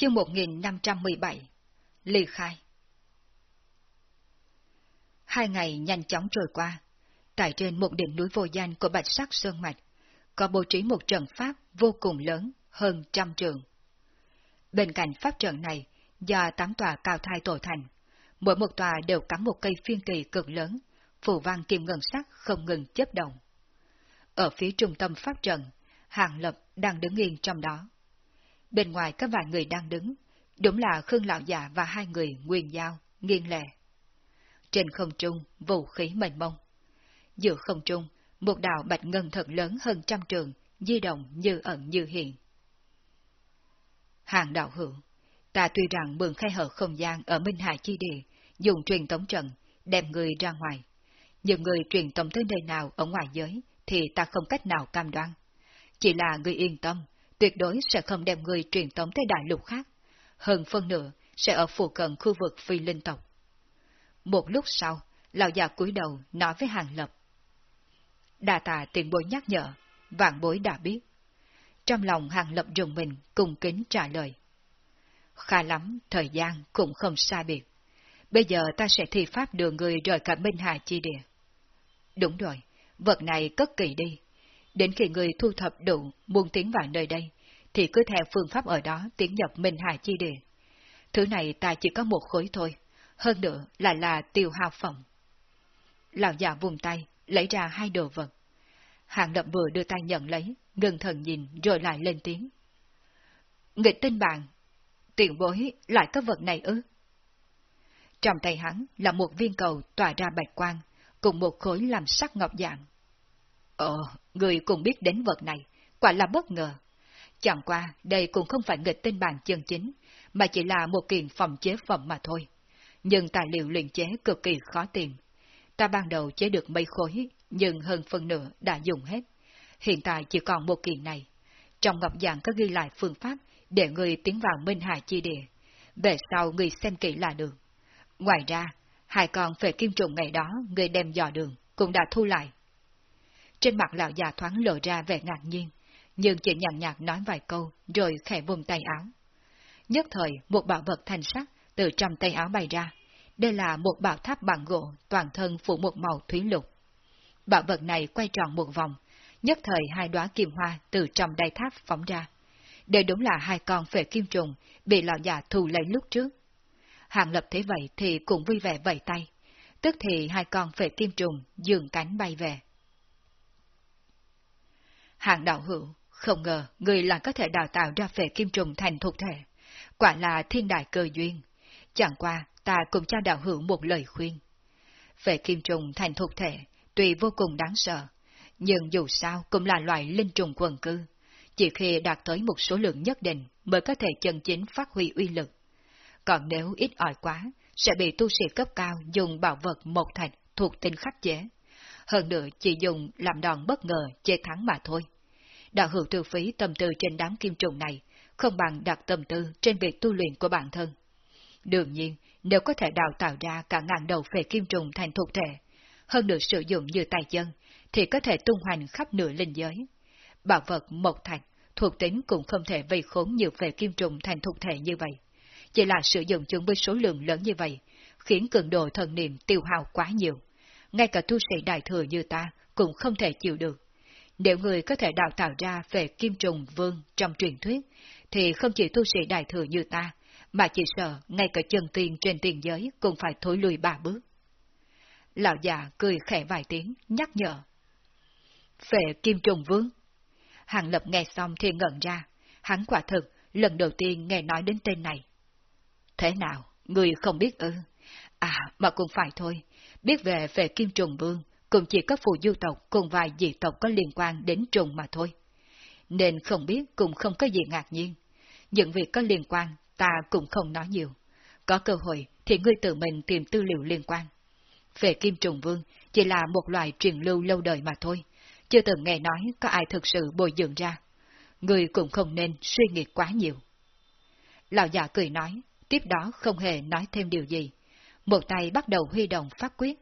Chương 1517 Ly khai Hai ngày nhanh chóng trôi qua. Tại trên một đỉnh núi vô danh của Bạch Sắc Sơn Mạch, có bố trí một trận pháp vô cùng lớn, hơn trăm trường. Bên cạnh pháp trận này, do tám tòa cao thai tổ thành, mỗi một tòa đều cắm một cây phiên kỳ cực lớn, phù văn kim ngân sắc không ngừng chấp động. Ở phía trung tâm pháp trận, Hàng Lập đang đứng yên trong đó. Bên ngoài có vài người đang đứng, đúng là Khương Lão Già và hai người Nguyên Giao, nghiêng lệ. Trên không trung, vũ khí mênh mông. Giữa không trung, một đạo bạch ngân thật lớn hơn trăm trường, di động như ẩn như hiện. Hàng đạo hữu, ta tuy rằng mượn khai hở không gian ở Minh Hải Chi Địa, dùng truyền tống trận, đem người ra ngoài. Nhưng người truyền tống tới nơi nào ở ngoài giới, thì ta không cách nào cam đoan. Chỉ là người yên tâm, tuyệt đối sẽ không đem người truyền tống tới đại lục khác. Hơn phân nửa, sẽ ở phụ cận khu vực phi linh tộc. Một lúc sau, lão già cúi đầu nói với Hàng Lập. Đà tà tiền bối nhắc nhở, vạn bối đã biết. Trong lòng Hàng Lập rùng mình cùng kính trả lời. Khá lắm, thời gian cũng không xa biệt. Bây giờ ta sẽ thi pháp đưa người rời cả Minh Hà chi địa. Đúng rồi, vật này cất kỳ đi. Đến khi người thu thập đủ muốn tiến vào nơi đây, thì cứ theo phương pháp ở đó tiến nhập Minh Hải chi địa. Thứ này ta chỉ có một khối thôi, hơn nữa lại là tiêu hao phẩm. Lão già vùng tay, lấy ra hai đồ vật. Hàng lập vừa đưa tay nhận lấy, ngừng thần nhìn rồi lại lên tiếng. Nghịch tinh bạn, tiện bối lại có vật này ư? Trong tay hắn là một viên cầu tỏa ra bạch quang, cùng một khối làm sắc ngọc dạng. Ồ, người cũng biết đến vật này, quả là bất ngờ. Chẳng qua, đây cũng không phải nghịch tinh bản chân chính, mà chỉ là một kiện phòng chế phẩm mà thôi. Nhưng tài liệu luyện chế cực kỳ khó tìm. Ta ban đầu chế được mấy khối, nhưng hơn phần nửa đã dùng hết. Hiện tại chỉ còn một kiện này. Trong ngọc dạng có ghi lại phương pháp để người tiến vào Minh Hải chi địa. Về sau người xem kỹ là được. Ngoài ra, hai con phải kim trùng ngày đó người đem dò đường cũng đã thu lại. Trên mặt lão già thoáng lộ ra vẻ ngạc nhiên, nhưng chỉ nhàn nhạt nói vài câu rồi khẽ vùng tay áo. Nhất thời, một bảo vật thành sắc từ trong tay áo bay ra. Đây là một bảo tháp bằng gỗ toàn thân phủ một màu thúy lục. Bảo vật này quay tròn một vòng, nhất thời hai đóa kim hoa từ trong đáy tháp phóng ra. Đây đúng là hai con phệ kim trùng bị lão già thù lấy lúc trước. Hàng lập thế vậy thì cũng vui vẻ vẫy tay. Tức thì hai con phệ kim trùng dường cánh bay về. Hàng đạo hữu, không ngờ người là có thể đào tạo ra phệ kim trùng thành thuộc thể. Quả là thiên đại cơ duyên. Chẳng qua, ta cũng cho đạo hữu một lời khuyên. Phệ kim trùng thành thuộc thể, tuy vô cùng đáng sợ, nhưng dù sao cũng là loại linh trùng quần cư. Chỉ khi đạt tới một số lượng nhất định mới có thể chân chính phát huy uy lực. Còn nếu ít ỏi quá, sẽ bị tu sĩ cấp cao dùng bảo vật một thạch thuộc tinh khắc chế. Hơn nữa chỉ dùng làm đòn bất ngờ chế thắng mà thôi. Đạo hữu tư phí tâm tư trên đám kim trùng này, không bằng đặt tâm tư trên việc tu luyện của bản thân. Đương nhiên, nếu có thể đào tạo ra cả ngàn đầu phệ kim trùng thành thuộc thể, hơn được sử dụng như tài chân, thì có thể tung hoành khắp nửa linh giới. Bảo vật một thạch, thuộc tính cũng không thể vây khốn nhiều phệ kim trùng thành thuộc thể như vậy. Chỉ là sử dụng chúng với số lượng lớn như vậy, khiến cường độ thần niệm tiêu hao quá nhiều. Ngay cả tu sĩ đại thừa như ta cũng không thể chịu được. Nếu người có thể đào tạo ra về kim trùng vương trong truyền thuyết, thì không chỉ tu sĩ đại thừa như ta, mà chỉ sợ ngay cả chân tiên trên tiền giới cũng phải thối lùi ba bước. Lão già cười khẽ vài tiếng, nhắc nhở. Phệ kim trùng vương. Hàng lập nghe xong thì ngẩn ra, hắn quả thực lần đầu tiên nghe nói đến tên này. Thế nào, người không biết ư? À, mà cũng phải thôi, biết về về kim trùng vương, cũng chỉ có phù du tộc cùng vài dị tộc có liên quan đến trùng mà thôi. Nên không biết cũng không có gì ngạc nhiên. Những việc có liên quan, ta cũng không nói nhiều. Có cơ hội thì ngươi tự mình tìm tư liệu liên quan. Về kim trùng vương chỉ là một loài truyền lưu lâu đời mà thôi, chưa từng nghe nói có ai thực sự bồi dưỡng ra. Ngươi cũng không nên suy nghĩ quá nhiều. Lão già cười nói, tiếp đó không hề nói thêm điều gì. Một tay bắt đầu huy động phát quyết.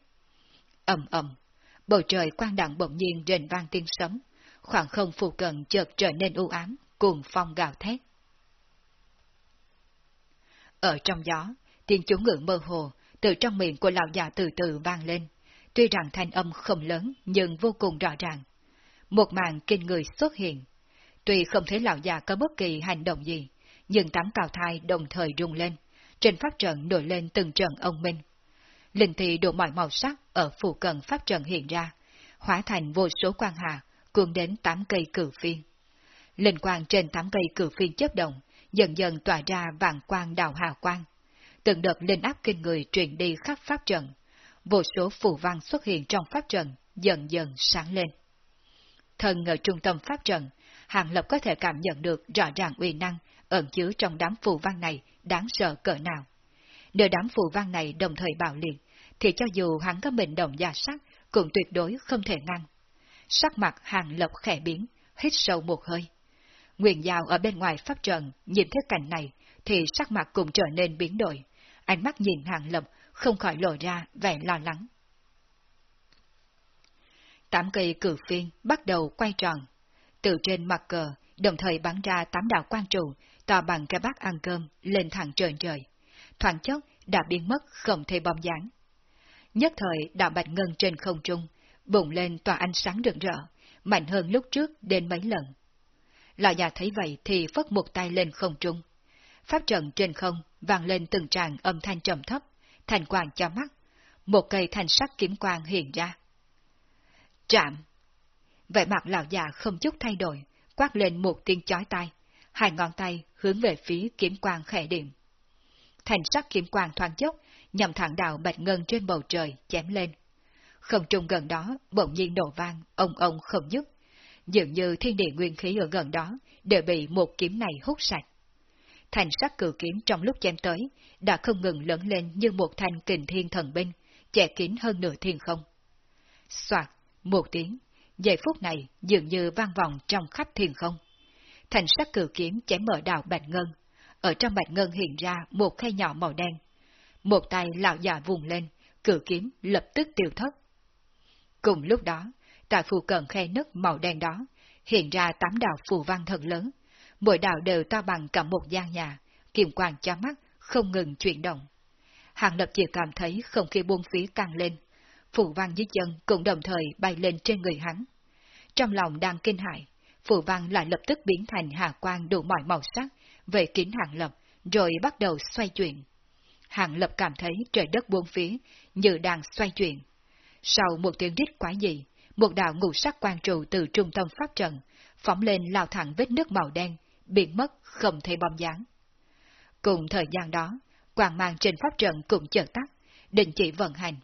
ầm ầm, bầu trời quang đặng bỗng nhiên rền vang tiếng sấm, khoảng không phù cận chợt trở nên u ám, cuồng phong gào thét. Ở trong gió, tiếng chú ngữ mơ hồ, từ trong miệng của lão già từ từ vang lên. Tuy rằng thanh âm không lớn, nhưng vô cùng rõ ràng. Một màn kinh người xuất hiện. Tuy không thấy lão già có bất kỳ hành động gì, nhưng tám cào thai đồng thời rung lên. Trên pháp trận nổi lên từng trận ông minh. Linh thị đủ mọi màu sắc ở phụ cận pháp trận hiện ra, hóa thành vô số quan hà, cuồng đến tám cây cử phiên. Linh quang trên tám cây cử phiên chớp động, dần dần tỏa ra vàng quang đào hào quang. Từng đợt linh áp kinh người truyền đi khắp pháp trận. Vô số phù văn xuất hiện trong pháp trận, dần dần sáng lên. thần ở trung tâm pháp trận, Hàng Lập có thể cảm nhận được rõ ràng uy năng ẩn chứa trong đám phù văn này đáng sợ cỡ nào. Nếu đám phù văn này đồng thời bạo liệt, thì cho dù hắn có mệnh động già sắc, cũng tuyệt đối không thể ngăn. Sắc mặt Hàng Lập khẽ biến, hít sâu một hơi. Nguyện Giao ở bên ngoài pháp trận, nhìn thấy cảnh này, thì sắc mặt cũng trở nên biến đổi. Ánh mắt nhìn Hàng Lập, không khỏi lộ ra vẻ lo lắng. Tám cây cử phiên bắt đầu quay tròn. Từ trên mặt cờ, đồng thời bắn ra tám đạo quan trụ, to bằng cái bát ăn cơm, lên thẳng trời trời. Thoảng chốc đã biến mất không thấy bom dáng. Nhất thời đạo bạch ngân trên không trung, bùng lên tỏa ánh sáng rực rỡ, mạnh hơn lúc trước đến mấy lần. Lão già thấy vậy thì phất một tay lên không trung. Pháp trận trên không vang lên từng tràng âm thanh trầm thấp, thành quang cho mắt. Một cây thanh sắc kiếm quang hiện ra. Trạm! Vẻ mặt lão già không chút thay đổi, quát lên một tiếng chói tai, hai ngón tay hướng về phía kiếm quang khẽ điểm. Thành sắc kiếm quang thoáng chốc, nhằm thẳng đạo bạch ngân trên bầu trời chém lên. Không trung gần đó bỗng nhiên nổ vang, ông ông không dứt. Dường như thiên địa nguyên khí ở gần đó đều bị một kiếm này hút sạch. Thành sắc cử kiếm trong lúc chém tới đã không ngừng lớn lên như một thanh kình thiên thần binh, che kín hơn nửa thiên không. Soạt, một tiếng, giây phút này dường như vang vọng trong khắp thiên không. Thành sắc cử kiếm chém mở đạo bạch ngân, ở trong bạch ngân hiện ra một khe nhỏ màu đen. Một tay lão già vùng lên, cử kiếm lập tức tiêu thất. Cùng lúc đó, tại phù cận khe nứt màu đen đó, hiện ra tám đạo phù văn thật lớn, mỗi đạo đều to bằng cả một gian nhà, kiềm quang cho mắt, không ngừng chuyển động. Hàng lập chỉ cảm thấy không khí buông phí càng lên, phù văn dưới chân cũng đồng thời bay lên trên người hắn. Trong lòng đang kinh hại, phù văn lại lập tức biến thành hà quang đủ mọi màu sắc, về kín hàng lập, rồi bắt đầu xoay chuyển. Hàng lập cảm thấy trời đất buông phía, như đang xoay chuyển. Sau một tiếng rít quái dị, một đạo ngũ sắc quang trụ từ trung tâm pháp trận, phóng lên lao thẳng vết nước màu đen, biến mất không thấy bom dáng. Cùng thời gian đó, quang mang trên pháp trận cũng chợt tắt, định chỉ vận hành.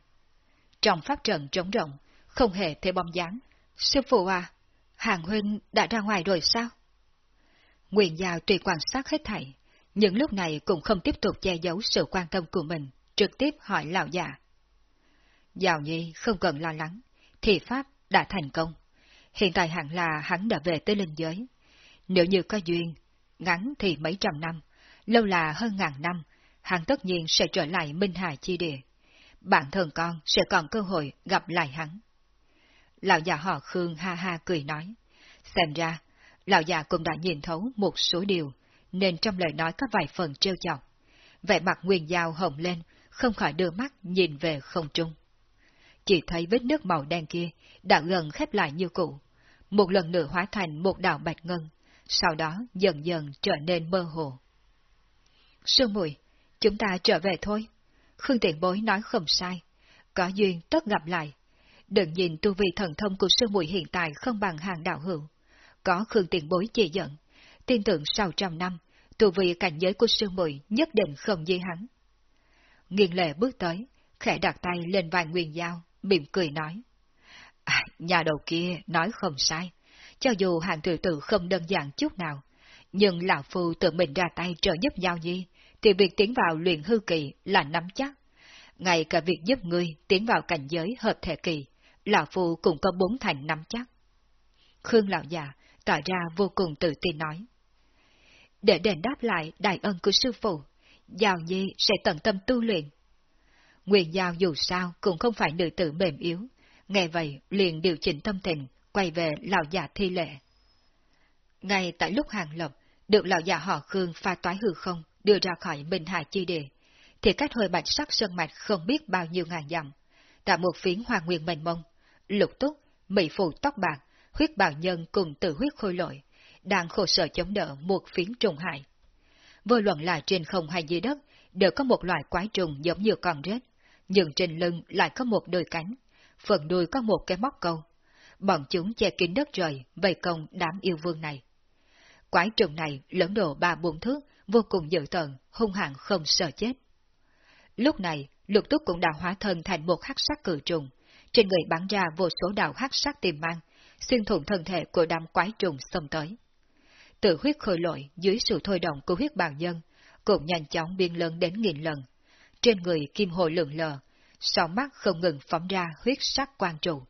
Trong pháp trận trống rộng, không hề thấy bom dáng. Sư phụ à, Hàng Huynh đã ra ngoài rồi sao? Nguyện Giao tùy quan sát hết thảy, những lúc này cũng không tiếp tục che giấu sự quan tâm của mình, trực tiếp hỏi lão già. Giao Nhi không cần lo lắng, thì Pháp đã thành công. Hiện tại hẳn là hắn đã về tới linh giới. Nếu như có duyên, ngắn thì mấy trăm năm, lâu là hơn ngàn năm, hắn tất nhiên sẽ trở lại Minh Hà Chi Địa. Bản thân con sẽ còn cơ hội gặp lại hắn. Lão già họ Khương ha ha cười nói. Xem ra, lão già cũng đã nhìn thấu một số điều, nên trong lời nói có vài phần trêu chọc. Vẻ mặt nguyên dao hồng lên, không khỏi đưa mắt nhìn về không trung. Chỉ thấy vết nước màu đen kia đã gần khép lại như cũ, một lần nữa hóa thành một đạo bạch ngân, sau đó dần dần trở nên mơ hồ. Sương mùi, chúng ta trở về thôi. Khương Tiện Bối nói không sai, có duyên tất gặp lại. Đừng nhìn tu vi thần thông của sư mùi hiện tại không bằng hàng đạo hữu. Có Khương tiền Bối chỉ dẫn, tin tưởng sau trăm năm, tù vi cảnh giới của sư muội nhất định không di hắn. Nghiên lệ bước tới, khẽ đặt tay lên vai Nguyên Giao, mỉm cười nói. À, nhà đầu kia nói không sai, cho dù hàng tự tử không đơn giản chút nào, nhưng Lão Phu tự mình ra tay trợ giúp Giao Nhi, thì việc tiến vào luyện hư kỳ là nắm chắc. Ngay cả việc giúp ngươi tiến vào cảnh giới hợp thể kỳ, Lão Phu cũng có bốn thành nắm chắc. Khương Lão già tỏ ra vô cùng tự tin nói. Để đền đáp lại đại ân của sư phụ, Giao Nhi sẽ tận tâm tu luyện. Nguyên Giao dù sao cũng không phải nữ tử mềm yếu, nghe vậy liền điều chỉnh tâm tình, quay về lão già thi lệ. Ngay tại lúc hàng lập, được lão già họ Khương pha toái hư không, đưa ra khỏi Minh hải Chi Địa, thì cách hơi bạch sắc sơn mạch không biết bao nhiêu ngàn dặm. Tại một phiến hoàng nguyên mênh mông, lục túc, mỹ phụ tóc bạc, huyết bào nhân cùng tự huyết khôi lội, đang khổ sở chống đỡ một phiến trùng hại. Vô luận là trên không hay dưới đất, đều có một loại quái trùng giống như con rết, nhưng trên lưng lại có một đôi cánh, phần đuôi có một cái móc câu. Bọn chúng che kín đất trời, vây công đám yêu vương này. Quái trùng này lớn độ ba bốn thước, vô cùng dữ tợn, hung hãn không sợ chết. Lúc này, lục túc cũng đã hóa thân thành một hắc sắc cử trùng, trên người bắn ra vô số đạo hắc sắc tiềm mang, xuyên thủng thân thể của đám quái trùng xông tới. Tự huyết khôi lội dưới sự thôi động của huyết bào nhân, cũng nhanh chóng biên lớn đến nghìn lần. Trên người kim hồ lượng lờ, sau mắt không ngừng phóng ra huyết sắc quan trụ.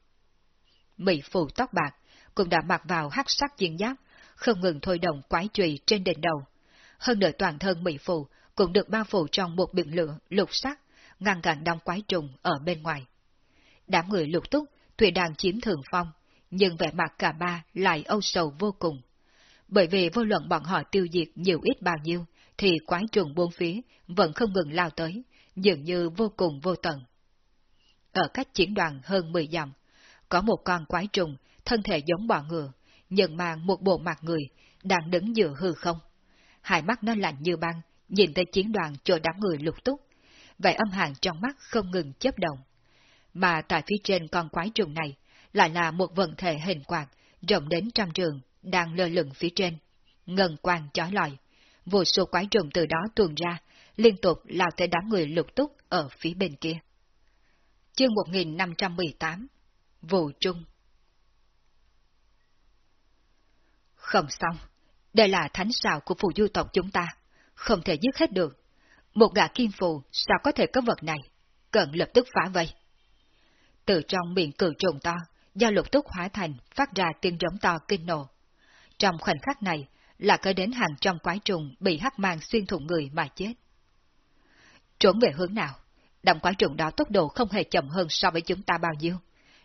Mỹ phụ tóc bạc cũng đã mặc vào hắc sắc chiến giáp, không ngừng thôi động quái trùy trên đỉnh đầu. Hơn nữa toàn thân Mỹ phụ cũng được bao phủ trong một biển lửa lục sắc, ngăn cản đông quái trùng ở bên ngoài. Đám người lục túc tuy đang chiếm thường phong, nhưng vẻ mặt cả ba lại âu sầu vô cùng. Bởi vì vô luận bọn họ tiêu diệt nhiều ít bao nhiêu, thì quái trùng buôn phía vẫn không ngừng lao tới, dường như vô cùng vô tận. Ở cách chiến đoàn hơn 10 dặm, có một con quái trùng, thân thể giống bọ ngựa, nhưng mang một bộ mặt người, đang đứng giữa hư không. Hai mắt nó lạnh như băng, nhìn thấy chiến đoàn chỗ đám người lục túc, vậy âm hàn trong mắt không ngừng chớp động. Mà tại phía trên con quái trùng này, lại là một vận thể hình quạt, rộng đến trăm trường, đang lơ lửng phía trên. Ngân quang chói lọi. Vô số quái trùng từ đó tuôn ra, liên tục lao tới đám người lục túc ở phía bên kia. Chương 1518 Vụ Trung Không xong, đây là thánh xào của phù du tộc chúng ta, không thể giết hết được. Một gã kim phù sao có thể có vật này, cần lập tức phá vây. Từ trong miệng cử trùng to, do lục túc hóa thành phát ra tiếng giống to kinh nộ. Trong khoảnh khắc này, là có đến hàng trăm quái trùng bị hắc mang xuyên thủng người mà chết. Trốn về hướng nào? Đám quái trùng đó tốc độ không hề chậm hơn so với chúng ta bao nhiêu.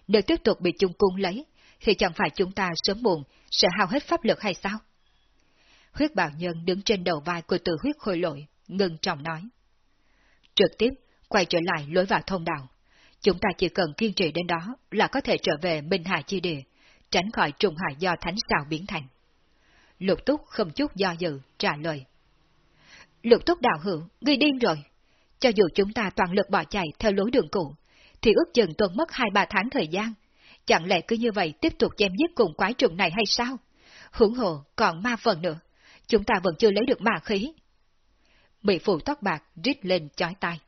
Nếu tiếp tục bị chung cung lấy, thì chẳng phải chúng ta sớm muộn sẽ hao hết pháp lực hay sao? Huyết bào nhân đứng trên đầu vai của tử huyết khôi lội, ngừng trọng nói. Trực tiếp, quay trở lại lối vào thông đạo. Chúng ta chỉ cần kiên trì đến đó là có thể trở về Minh Hải Chi Địa, tránh khỏi trùng hại do thánh xào biến thành. Lục túc không chút do dự, trả lời. Lục túc đạo hữu, ngươi điên rồi. Cho dù chúng ta toàn lực bỏ chạy theo lối đường cũ, thì ước chừng tuần mất hai ba tháng thời gian. Chẳng lẽ cứ như vậy tiếp tục chém giết cùng quái trùng này hay sao? Hưởng hộ còn ma phần nữa. Chúng ta vẫn chưa lấy được ma khí. Mỹ phụ tóc bạc rít lên chói tai.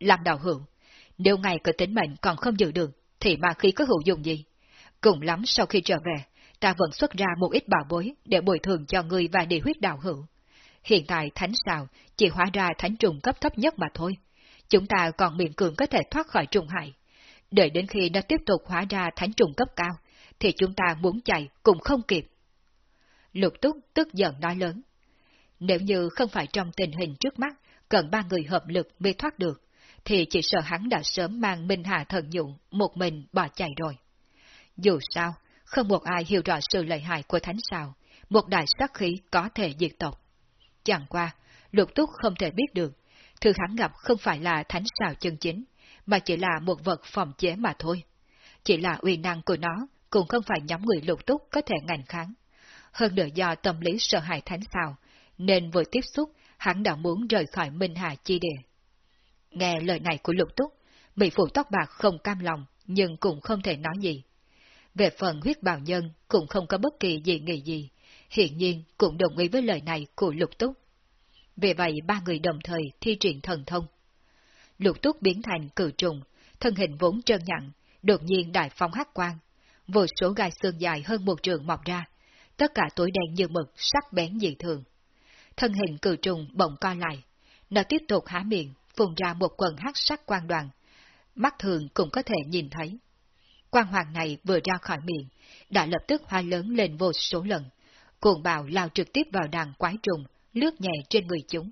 Làm đạo hữu, nếu ngày cơ tính mệnh còn không giữ được, thì ma khí có hữu dụng gì? Cùng lắm sau khi trở về, ta vẫn xuất ra một ít bảo bối để bồi thường cho người và địa huyết đạo hữu. Hiện tại thánh xào chỉ hóa ra thánh trùng cấp thấp nhất mà thôi. Chúng ta còn miệng cường có thể thoát khỏi trùng hại. Đợi đến khi nó tiếp tục hóa ra thánh trùng cấp cao, thì chúng ta muốn chạy cũng không kịp. Lục túc tức giận nói lớn. Nếu như không phải trong tình hình trước mắt, cần ba người hợp lực mới thoát được, thì chỉ sợ hắn đã sớm mang Minh Hà thần dụng một mình bỏ chạy rồi. Dù sao, không một ai hiểu rõ sự lợi hại của thánh Sào, một đại sát khí có thể diệt tộc. Chẳng qua, lục túc không thể biết được, thứ hắn gặp không phải là thánh Sào chân chính, mà chỉ là một vật phòng chế mà thôi. Chỉ là uy năng của nó cũng không phải nhóm người lục túc có thể ngành kháng. Hơn nữa do tâm lý sợ hãi thánh Sào, nên vừa tiếp xúc, hắn đã muốn rời khỏi Minh Hà chi địa. Nghe lời này của lục túc, bị phụ tóc bạc không cam lòng, nhưng cũng không thể nói gì. Về phần huyết bào nhân cũng không có bất kỳ gì nghĩ gì, hiện nhiên cũng đồng ý với lời này của lục túc. Vì vậy ba người đồng thời thi triển thần thông. Lục túc biến thành cử trùng, thân hình vốn trơn nhặn, đột nhiên đại phong hắc quang. Vô số gai xương dài hơn một trường mọc ra, tất cả tối đen như mực, sắc bén dị thường. Thân hình cử trùng bỗng co lại, nó tiếp tục há miệng, phun ra một quần hắc sắc quang đoàn. Mắt thường cũng có thể nhìn thấy. Quang hoàng này vừa ra khỏi miệng, đã lập tức hoa lớn lên vô số lần. Cuồng bào lao trực tiếp vào đàn quái trùng, lướt nhẹ trên người chúng.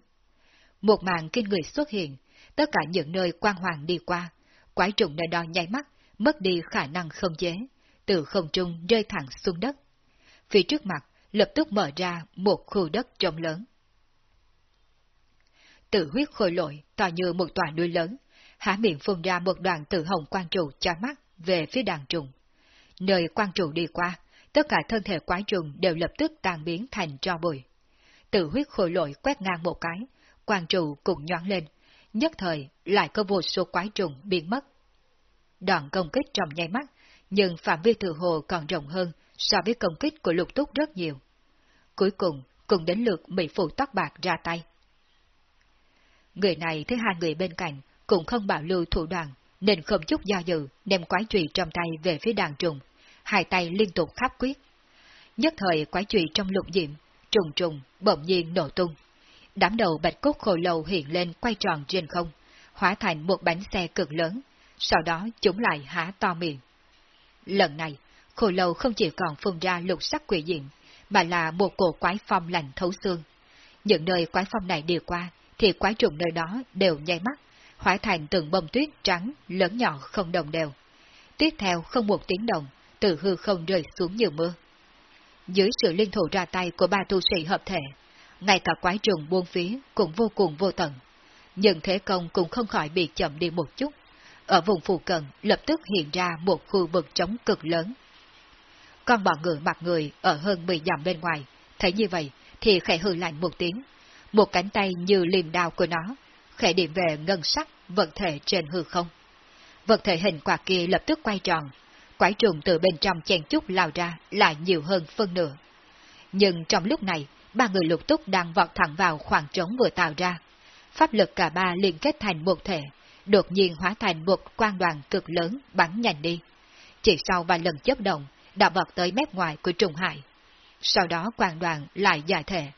Một màn kinh người xuất hiện, tất cả những nơi quang hoàng đi qua, quái trùng nơi đó nháy mắt, mất đi khả năng không chế, từ không trung rơi thẳng xuống đất. Phía trước mặt lập tức mở ra một khu đất trông lớn tự huyết khôi lội to như một tòa núi lớn, há miệng phun ra một đoàn tự hồng quang trụ cho mắt về phía đàn trùng. Nơi quang trụ đi qua, tất cả thân thể quái trùng đều lập tức tan biến thành tro bụi. Tự huyết khôi lội quét ngang một cái, quang trụ cũng nhoáng lên, nhất thời lại có vô số quái trùng biến mất. Đoạn công kích trong nháy mắt, nhưng phạm vi thừa hồ còn rộng hơn so với công kích của lục túc rất nhiều. Cuối cùng, cùng đến lượt Mỹ Phụ tóc bạc ra tay. Người này thấy hai người bên cạnh cũng không bảo lưu thủ đoạn, nên không chút do dự đem quái trùy trong tay về phía đàn trùng, hai tay liên tục khắp quyết. Nhất thời quái trùy trong lục diệm, trùng trùng, bỗng nhiên nổ tung. Đám đầu bạch cốt khổ lầu hiện lên quay tròn trên không, hóa thành một bánh xe cực lớn, sau đó chúng lại há to miệng. Lần này, khổ lầu không chỉ còn phun ra lục sắc quỷ diện, mà là một cổ quái phong lạnh thấu xương. Những nơi quái phong này đi qua, thì quái trùng nơi đó đều nháy mắt, hóa thành từng bông tuyết trắng, lớn nhỏ không đồng đều. Tiếp theo không một tiếng động, từ hư không rơi xuống như mưa. Dưới sự liên thủ ra tay của ba tu sĩ hợp thể, ngay cả quái trùng buông phía cũng vô cùng vô tận. Nhưng thế công cũng không khỏi bị chậm đi một chút. Ở vùng phụ cận lập tức hiện ra một khu vực trống cực lớn. Con bọ ngựa mặt người ở hơn 10 dặm bên ngoài, thấy như vậy thì khẽ hư lạnh một tiếng. Một cánh tay như liềm đao của nó, khẽ điểm về ngân sắc vật thể trên hư không. Vật thể hình quạt kia lập tức quay tròn, quái trùng từ bên trong chen chút lao ra lại nhiều hơn phân nửa. Nhưng trong lúc này, ba người lục túc đang vọt thẳng vào khoảng trống vừa tạo ra. Pháp lực cả ba liên kết thành một thể, đột nhiên hóa thành một quan đoàn cực lớn bắn nhanh đi. Chỉ sau vài lần chớp động, đã vọt tới mép ngoài của trùng hải. Sau đó quan đoàn lại giải thể,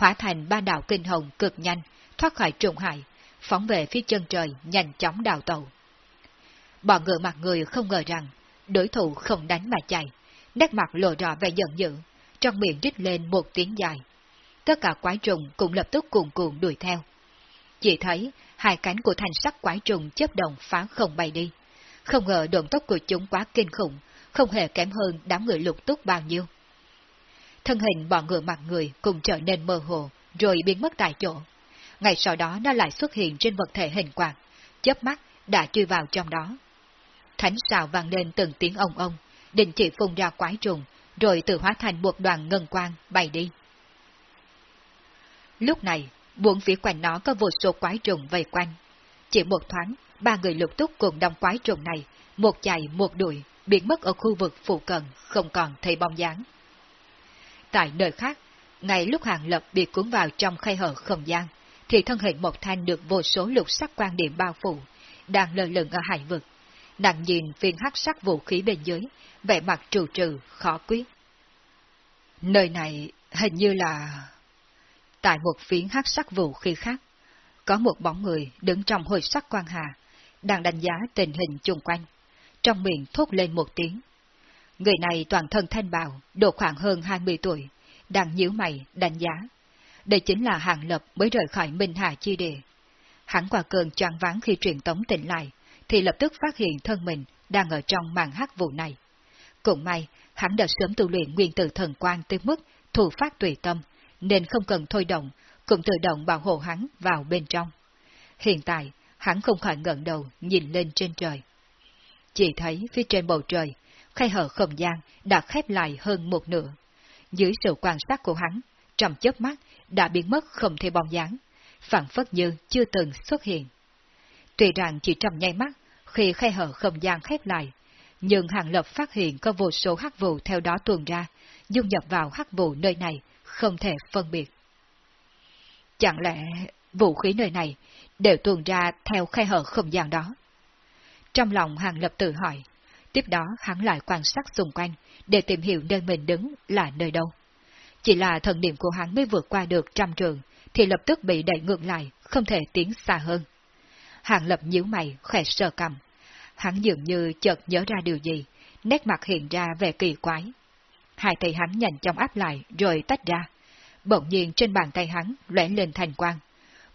hóa thành ba đạo kinh hồng cực nhanh, thoát khỏi trùng hải, phóng về phía chân trời nhanh chóng đào tàu. Bọn ngựa mặt người không ngờ rằng, đối thủ không đánh mà chạy, nét mặt lộ rõ vẻ giận dữ, trong miệng rít lên một tiếng dài. Tất cả quái trùng cũng lập tức cuồn cuộn đuổi theo. Chỉ thấy hai cánh của thành sắc quái trùng chấp động phá không bay đi. Không ngờ động tốc của chúng quá kinh khủng, không hề kém hơn đám người lục túc bao nhiêu. Thân hình bọn ngựa mặt người cùng trở nên mơ hồ, rồi biến mất tại chỗ. Ngày sau đó nó lại xuất hiện trên vật thể hình quạt, chớp mắt đã chui vào trong đó. Thánh xào vang lên từng tiếng ông ông, định chỉ phun ra quái trùng, rồi tự hóa thành một đoàn ngân quang bay đi. Lúc này, buồn phía quanh nó có vô số quái trùng vây quanh. Chỉ một thoáng, ba người lục túc cùng đông quái trùng này, một chạy một đuổi, biến mất ở khu vực phụ cận, không còn thấy bóng dáng. Tại nơi khác, ngay lúc hàng lập bị cuốn vào trong khay hở không gian, thì thân hình một thanh được vô số lục sắc quan điểm bao phủ, đang lơ lửng ở hải vực. Nàng nhìn viên hắc sắc vũ khí bên dưới, vẻ mặt trù trừ, khó quyết. Nơi này hình như là... Tại một phiến hắc sắc vũ khí khác, có một bóng người đứng trong hồi sắc quan hà, đang đánh giá tình hình chung quanh. Trong miệng thốt lên một tiếng. Người này toàn thân thanh bào, độ khoảng hơn 20 tuổi, đang nhíu mày, đánh giá. Đây chính là Hàng Lập mới rời khỏi Minh Hà Chi Địa. Hắn qua cơn choáng váng khi truyền tống tỉnh lại, thì lập tức phát hiện thân mình đang ở trong màn hắc vụ này. Cũng may, hắn đã sớm tu luyện nguyên tử thần quan tới mức thủ phát tùy tâm, nên không cần thôi động, cũng tự động bảo hộ hắn vào bên trong. Hiện tại, hắn không khỏi ngẩng đầu nhìn lên trên trời. Chỉ thấy phía trên bầu trời, khe hở không gian đã khép lại hơn một nửa. Dưới sự quan sát của hắn, trong chớp mắt đã biến mất không thể bóng dáng, phản phất như chưa từng xuất hiện. Tuy rằng chỉ trong nháy mắt, khi khe hở không gian khép lại, nhưng Hàng Lập phát hiện có vô số hắc vụ theo đó tuần ra, dung nhập vào hắc vụ nơi này, không thể phân biệt. Chẳng lẽ vũ khí nơi này đều tuần ra theo khe hở không gian đó? Trong lòng Hàng Lập tự hỏi, tiếp đó hắn lại quan sát xung quanh để tìm hiểu nơi mình đứng là nơi đâu. Chỉ là thần niệm của hắn mới vượt qua được trăm trường, thì lập tức bị đẩy ngược lại, không thể tiến xa hơn. Hàng Lập nhíu mày, khẽ sờ cầm. Hắn dường như chợt nhớ ra điều gì, nét mặt hiện ra vẻ kỳ quái. Hai tay hắn nhanh chóng áp lại rồi tách ra. Bỗng nhiên trên bàn tay hắn lóe lên thành quang.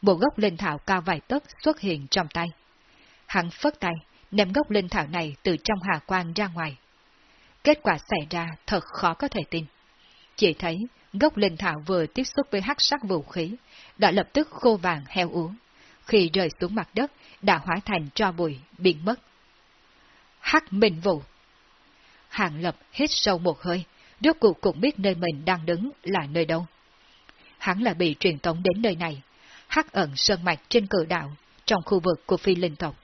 Một gốc linh thảo cao vài tấc xuất hiện trong tay. Hắn phất tay, ném gốc linh thảo này từ trong hà quang ra ngoài. Kết quả xảy ra thật khó có thể tin. Chỉ thấy gốc linh thảo vừa tiếp xúc với hắc sắc vũ khí, đã lập tức khô vàng heo uống, khi rơi xuống mặt đất đã hóa thành tro bụi, biến mất. Hắc Minh Vụ Hàng Lập hít sâu một hơi, rốt cuộc cũng biết nơi mình đang đứng là nơi đâu. Hắn là bị truyền tống đến nơi này, hắc ẩn sơn mạch trên cử đạo, trong khu vực của phi linh tộc.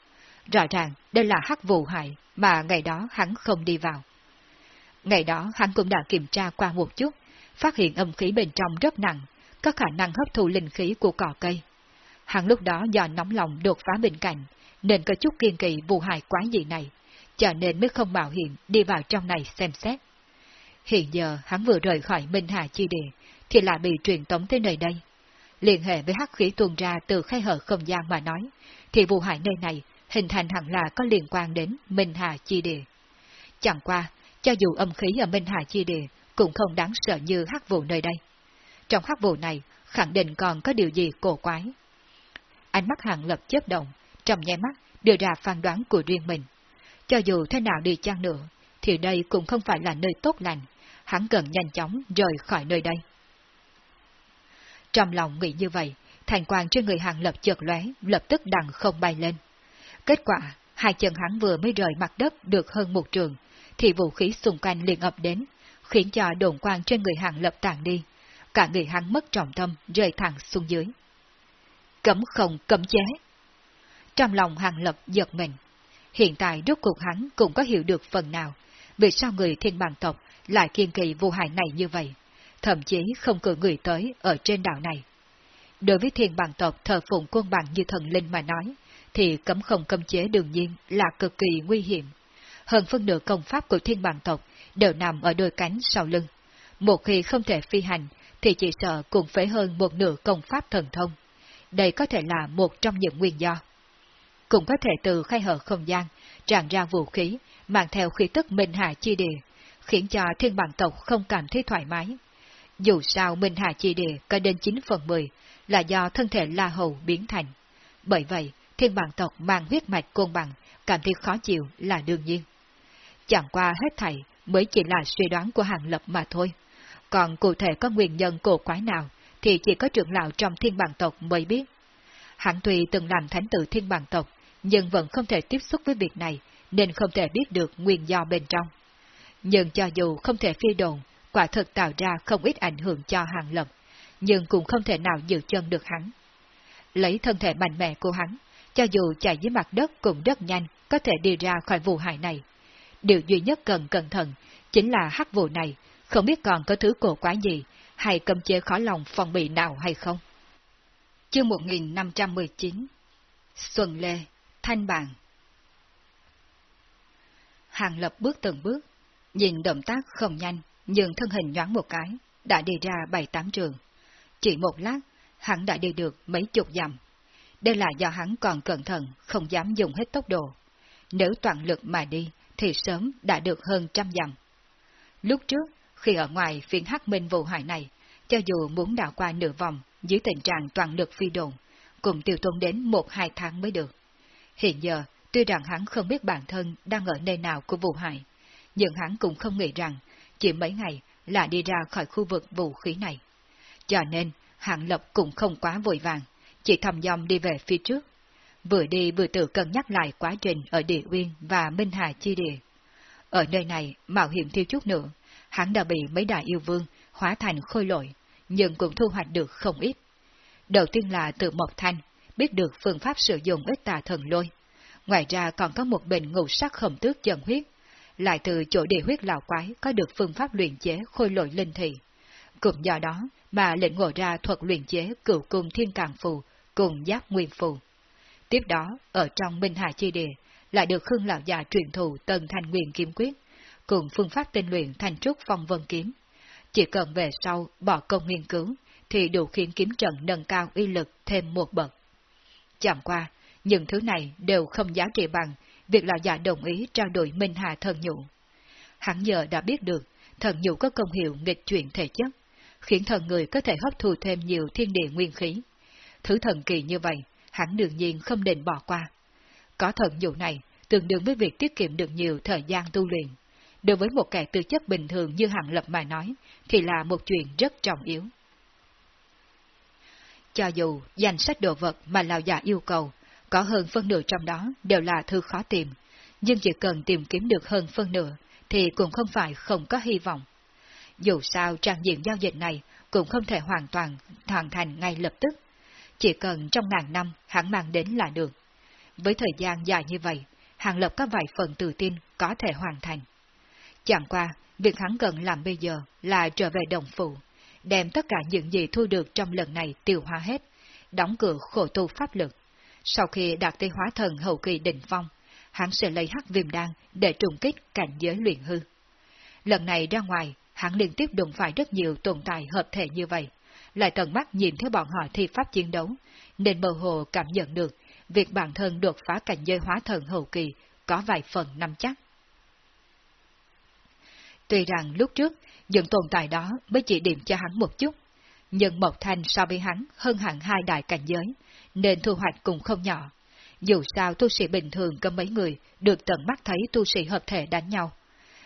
Rõ ràng đây là hắc vụ hại mà ngày đó hắn không đi vào. Ngày đó hắn cũng đã kiểm tra qua một chút, phát hiện âm khí bên trong rất nặng, có khả năng hấp thụ linh khí của cỏ cây. Hắn lúc đó do nóng lòng đột phá bên cạnh, nên có chút kiên kỳ vụ hại quái gì này, cho nên mới không mạo hiểm đi vào trong này xem xét. Hiện giờ hắn vừa rời khỏi Minh Hà Chi Địa, thì lại bị truyền tống tới nơi đây. Liên hệ với hắc khí tuôn ra từ khe hở không gian mà nói, thì vụ hại nơi này hình thành hẳn là có liên quan đến Minh Hà Chi Địa. Chẳng qua, cho dù âm khí ở Minh Hà Chi Địa cũng không đáng sợ như hắc vụ nơi đây. Trong hắc vụ này, khẳng định còn có điều gì cổ quái. Ánh mắt hàng lập chớp động, trong nháy mắt đưa ra phán đoán của riêng mình. Cho dù thế nào đi chăng nữa, thì đây cũng không phải là nơi tốt lành, hắn cần nhanh chóng rời khỏi nơi đây. Trong lòng nghĩ như vậy, thành quang trên người hàng lập chợt lóe, lập tức đằng không bay lên. Kết quả, hai chân hắn vừa mới rời mặt đất được hơn một trường, thì vũ khí xung quanh liền ập đến, khiến cho đồn quang trên người hàng lập tàn đi. Cả người hắn mất trọng tâm, rơi thẳng xuống dưới. Cấm không cấm chế. Trong lòng hàng lập giật mình. Hiện tại rốt cuộc hắn cũng có hiểu được phần nào, vì sao người thiên bằng tộc lại kiên kỳ vô hại này như vậy, thậm chí không cử người tới ở trên đảo này. Đối với thiên bằng tộc thờ phụng quân bằng như thần linh mà nói, thì cấm không cấm chế đương nhiên là cực kỳ nguy hiểm. Hơn phân nửa công pháp của thiên bằng tộc đều nằm ở đôi cánh sau lưng. Một khi không thể phi hành, thì chỉ sợ cũng phải hơn một nửa công pháp thần thông. Đây có thể là một trong những nguyên do. Cũng có thể từ khai hở không gian, tràn ra vũ khí, mang theo khí tức minh hạ chi địa, khiến cho thiên bản tộc không cảm thấy thoải mái. Dù sao minh hạ chi địa có đến 9 phần 10 là do thân thể la hầu biến thành. Bởi vậy, thiên bản tộc mang huyết mạch côn bằng, cảm thấy khó chịu là đương nhiên. Chẳng qua hết thảy mới chỉ là suy đoán của hàng lập mà thôi. Còn cụ thể có nguyên nhân cổ quái nào thì chỉ có trưởng lão trong thiên bằng tộc mới biết. hẳn tùy từng làm thánh tử thiên bằng tộc, nhưng vẫn không thể tiếp xúc với việc này, nên không thể biết được nguyên do bên trong. Nhưng cho dù không thể phi đồn, quả thực tạo ra không ít ảnh hưởng cho hàng lập, nhưng cũng không thể nào giữ chân được hắn. Lấy thân thể mạnh mẽ của hắn, cho dù chạy dưới mặt đất cũng rất nhanh, có thể đi ra khỏi vụ hại này. Điều duy nhất cần cẩn thận chính là hắc vụ này, không biết còn có thứ cổ quái gì, hay cầm chế khó lòng phòng bị nào hay không. Chương 1519 Xuân Lê, Thanh Bàn Hàng lập bước từng bước, nhìn động tác không nhanh, nhưng thân hình nhoáng một cái, đã đi ra bảy tám trường. Chỉ một lát, hắn đã đi được mấy chục dặm. Đây là do hắn còn cẩn thận, không dám dùng hết tốc độ. Nếu toàn lực mà đi, thì sớm đã được hơn trăm dặm. Lúc trước, khi ở ngoài phiên hắc minh vụ hại này, cho dù muốn đảo qua nửa vòng dưới tình trạng toàn lực phi đồn, cũng tiêu tốn đến một hai tháng mới được. Hiện giờ, tuy rằng hắn không biết bản thân đang ở nơi nào của vụ hại, nhưng hắn cũng không nghĩ rằng chỉ mấy ngày là đi ra khỏi khu vực vũ khí này. Cho nên, hạng lập cũng không quá vội vàng, chỉ thầm dòng đi về phía trước. Vừa đi vừa tự cân nhắc lại quá trình ở địa uyên và Minh Hà Chi Địa. Ở nơi này, mạo hiểm thiếu chút nữa, hắn đã bị mấy đại yêu vương hóa thành khôi lội, nhưng cũng thu hoạch được không ít. Đầu tiên là từ Mộc Thanh, biết được phương pháp sử dụng ít tà thần lôi. Ngoài ra còn có một bệnh ngũ sắc khổng tước dần huyết, lại từ chỗ địa huyết lão quái có được phương pháp luyện chế khôi lội linh thị. Cũng do đó mà lệnh ngộ ra thuật luyện chế cửu cung thiên càng phù cùng giáp nguyên phù. Tiếp đó, ở trong Minh Hà Chi Địa, lại được Khương Lão già truyền thụ Tần Thành Nguyên Kiếm Quyết, cùng phương pháp tinh luyện thành trúc phong vân kiếm. Chỉ cần về sau bỏ công nghiên cứu, thì đủ khiến kiếm trận nâng cao uy lực thêm một bậc. Chẳng qua, những thứ này đều không giá trị bằng việc lão già đồng ý trao đổi Minh Hà thần nhụ. Hắn giờ đã biết được, thần nhụ có công hiệu nghịch chuyển thể chất, khiến thần người có thể hấp thu thêm nhiều thiên địa nguyên khí. Thứ thần kỳ như vậy, hắn đương nhiên không định bỏ qua. Có thần nhụ này, tương đương với việc tiết kiệm được nhiều thời gian tu luyện. Đối với một kẻ tư chất bình thường như Hạng Lập mà nói, thì là một chuyện rất trọng yếu. Cho dù danh sách đồ vật mà lão già yêu cầu, có hơn phân nửa trong đó đều là thư khó tìm, nhưng chỉ cần tìm kiếm được hơn phân nửa thì cũng không phải không có hy vọng. Dù sao trang diện giao dịch này cũng không thể hoàn toàn hoàn thành ngay lập tức, chỉ cần trong ngàn năm hắn mang đến là được. Với thời gian dài như vậy, Hàng Lập có vài phần tự tin có thể hoàn thành. Chẳng qua, việc hắn cần làm bây giờ là trở về đồng phụ, đem tất cả những gì thu được trong lần này tiêu hóa hết, đóng cửa khổ tu pháp lực. Sau khi đạt tới hóa thần hậu kỳ đỉnh phong, hắn sẽ lấy hắc viêm đan để trùng kích cảnh giới luyện hư. Lần này ra ngoài, hắn liên tiếp đụng phải rất nhiều tồn tại hợp thể như vậy, lại tận mắt nhìn thấy bọn họ thi pháp chiến đấu, nên mơ hồ cảm nhận được việc bản thân đột phá cảnh giới hóa thần hậu kỳ có vài phần nắm chắc. Tuy rằng lúc trước, những tồn tại đó mới chỉ điểm cho hắn một chút, nhưng Mộc Thanh so với hắn hơn hẳn hai đại cảnh giới, nên thu hoạch cũng không nhỏ. Dù sao tu sĩ bình thường có mấy người được tận mắt thấy tu sĩ hợp thể đánh nhau.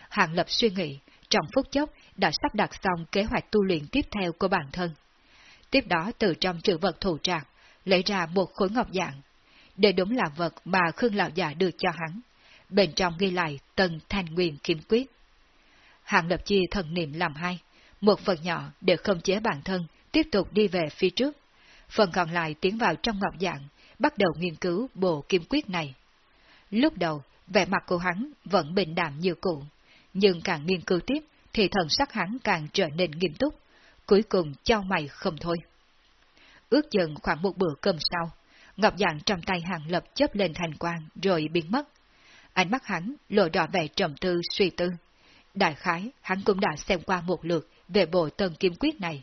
Hàng Lập suy nghĩ, trong phút chốc đã sắp đặt xong kế hoạch tu luyện tiếp theo của bản thân. Tiếp đó từ trong trữ vật thủ trạc, lấy ra một khối ngọc dạng. Đây đúng là vật mà Khương Lão Giả được cho hắn. Bên trong ghi lại tầng thanh nguyên kiếm quyết. Hàng lập chi thần niệm làm hai, một phần nhỏ để không chế bản thân, tiếp tục đi về phía trước. Phần còn lại tiến vào trong ngọc dạng, bắt đầu nghiên cứu bộ kiếm quyết này. Lúc đầu, vẻ mặt của hắn vẫn bình đạm như cũ, nhưng càng nghiên cứu tiếp thì thần sắc hắn càng trở nên nghiêm túc, cuối cùng trao mày không thôi. Ước chừng khoảng một bữa cơm sau, ngọc dạng trong tay hàng lập chớp lên thành quang rồi biến mất. Ánh mắt hắn lộ rõ vẻ trầm tư suy tư. Đại khái, hắn cũng đã xem qua một lượt về bộ tân kim quyết này.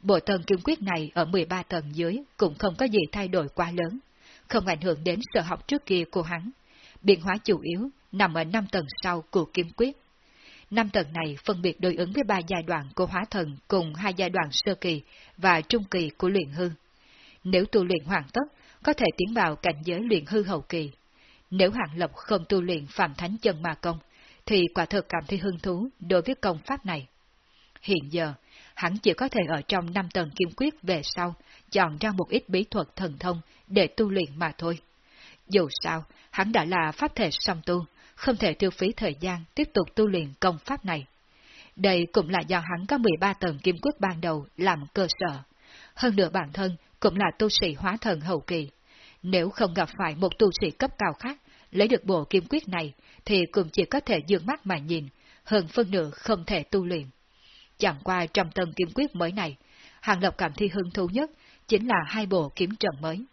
Bộ tân kim quyết này ở 13 tầng dưới cũng không có gì thay đổi quá lớn, không ảnh hưởng đến sở học trước kia của hắn. Biến hóa chủ yếu nằm ở 5 tầng sau của kim quyết. Năm tầng này phân biệt đối ứng với ba giai đoạn của hóa thần cùng hai giai đoạn sơ kỳ và trung kỳ của luyện hư. Nếu tu luyện hoàn tất, có thể tiến vào cảnh giới luyện hư hậu kỳ. Nếu hạng lộc không tu luyện phạm thánh chân ma công, thì quả thực cảm thấy hứng thú đối với công pháp này. Hiện giờ, hắn chỉ có thể ở trong năm tầng kiên quyết về sau, chọn ra một ít bí thuật thần thông để tu luyện mà thôi. Dù sao, hắn đã là pháp thể song tu, không thể tiêu phí thời gian tiếp tục tu luyện công pháp này. Đây cũng là do hắn có 13 tầng kim quyết ban đầu làm cơ sở. Hơn nữa bản thân cũng là tu sĩ hóa thần hậu kỳ. Nếu không gặp phải một tu sĩ cấp cao khác, lấy được bộ kim quyết này, thì cũng chỉ có thể dương mắt mà nhìn, hơn phân nửa không thể tu luyện. Chẳng qua trong tầng kim quyết mới này, Hàng Lộc cảm thi hứng thú nhất chính là hai bộ kiếm trận mới.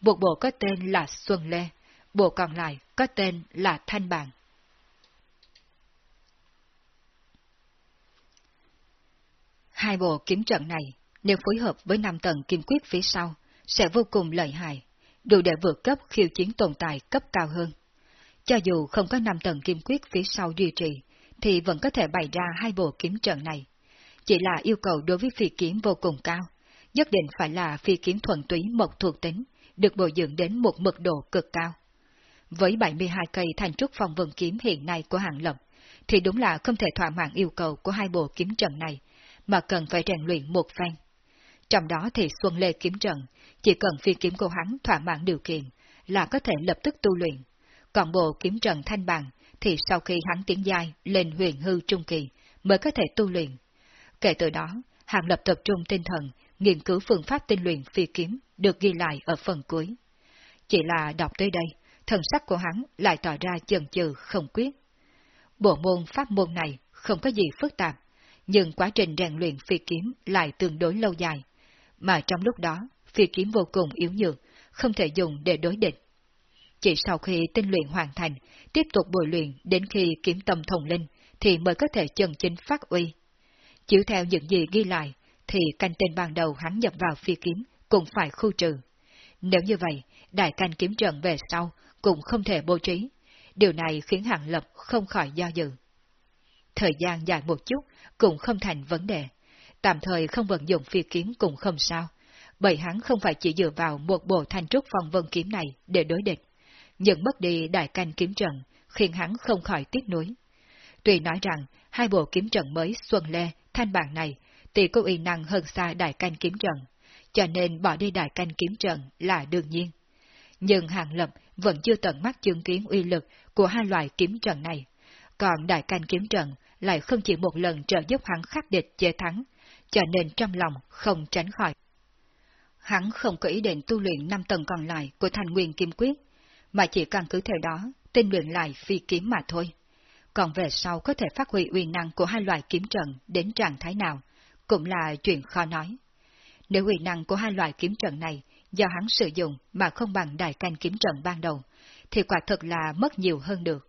Một bộ có tên là Xuân Lê, bộ còn lại có tên là Thanh Bàn. Hai bộ kiếm trận này, nếu phối hợp với năm tầng kim quyết phía sau, sẽ vô cùng lợi hại, đủ để vượt cấp khiêu chiến tồn tại cấp cao hơn. Cho dù không có năm tầng kim quyết phía sau duy trì, thì vẫn có thể bày ra hai bộ kiếm trận này. Chỉ là yêu cầu đối với phi kiếm vô cùng cao, nhất định phải là phi kiếm thuần túy một thuộc tính, được bồi dưỡng đến một mực độ cực cao. Với 72 cây thành trúc phòng vườn kiếm hiện nay của hạng lập, thì đúng là không thể thỏa mãn yêu cầu của hai bộ kiếm trận này, mà cần phải rèn luyện một phen. Trong đó thì Xuân Lê kiếm trận, chỉ cần phi kiếm của hắn thỏa mãn điều kiện, là có thể lập tức tu luyện. Còn bộ kiếm trận thanh bằng, thì sau khi hắn tiến giai lên huyền hư trung kỳ, mới có thể tu luyện. Kể từ đó, Hàng Lập tập trung tinh thần, nghiên cứu phương pháp tinh luyện phi kiếm, được ghi lại ở phần cuối. Chỉ là đọc tới đây, thần sắc của hắn lại tỏ ra chần chừ không quyết. Bộ môn pháp môn này không có gì phức tạp, nhưng quá trình rèn luyện phi kiếm lại tương đối lâu dài, mà trong lúc đó phi kiếm vô cùng yếu nhược, không thể dùng để đối địch. Chỉ sau khi tinh luyện hoàn thành, tiếp tục bồi luyện đến khi kiếm tâm thông linh, thì mới có thể chân chính phát uy. Chiếu theo những gì ghi lại, thì canh tên ban đầu hắn nhập vào phi kiếm cũng phải khu trừ. Nếu như vậy, đại canh kiếm trận về sau cũng không thể bố trí. Điều này khiến Hàng Lập không khỏi do dự. Thời gian dài một chút cũng không thành vấn đề. Tạm thời không vận dụng phi kiếm cũng không sao, bởi hắn không phải chỉ dựa vào một bộ thanh trúc phong vân kiếm này để đối địch. Nhưng mất đi đại canh kiếm trận, khiến hắn không khỏi tiếc nuối. Tuy nói rằng hai bộ kiếm trận mới Xuân Lê, Thanh Bản này, thì có uy năng hơn xa đại canh kiếm trận, cho nên bỏ đi đại canh kiếm trận là đương nhiên. Nhưng Hàng Lập vẫn chưa tận mắt chứng kiến uy lực của hai loại kiếm trận này. Còn đại canh kiếm trận lại không chỉ một lần trợ giúp hắn khắc địch chế thắng, cho nên trong lòng không tránh khỏi. Hắn không có ý định tu luyện năm tầng còn lại của thành nguyên kim quyết, mà chỉ căn cứ theo đó tinh luyện lại phi kiếm mà thôi. Còn về sau có thể phát huy uy năng của hai loại kiếm trận đến trạng thái nào, cũng là chuyện khó nói. Nếu uy năng của hai loại kiếm trận này do hắn sử dụng mà không bằng đại canh kiếm trận ban đầu, thì quả thật là mất nhiều hơn được.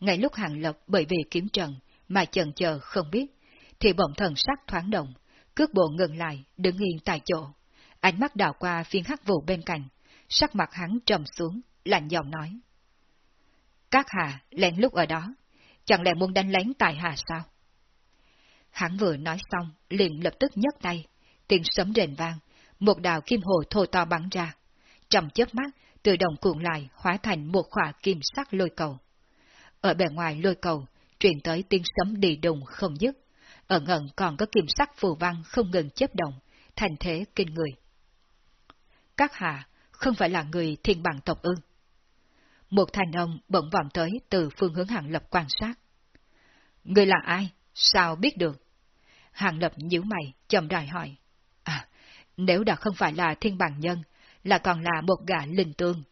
Ngay lúc hàng lập bởi vì kiếm trận mà chần chờ không biết, thì bỗng thần sắc thoáng động, cước bộ ngừng lại, đứng yên tại chỗ. Ánh mắt đảo qua phiên hắc vụ bên cạnh, sắc mặt hắn trầm xuống, lạnh giọng nói. Các hạ lén lúc ở đó, chẳng lẽ muốn đánh lén tại hạ sao? Hắn vừa nói xong, liền lập tức nhấc tay, tiếng sấm rền vang, một đạo kim hồ thô to bắn ra. Trong chớp mắt, tự động cuộn lại hóa thành một khỏa kim sắc lôi cầu. Ở bề ngoài lôi cầu, truyền tới tiếng sấm đi đùng không dứt. Ở ngần còn có kim sắc phù văn không ngừng chấp động, thành thế kinh người. Các hạ không phải là người thiên bằng tộc ư. Một thành ông bỗng vọng tới từ phương hướng hàng lập quan sát. Người là ai? Sao biết được? Hàng lập nhíu mày, chậm rãi hỏi. Nếu đã không phải là thiên bằng nhân, là còn là một gã linh tương.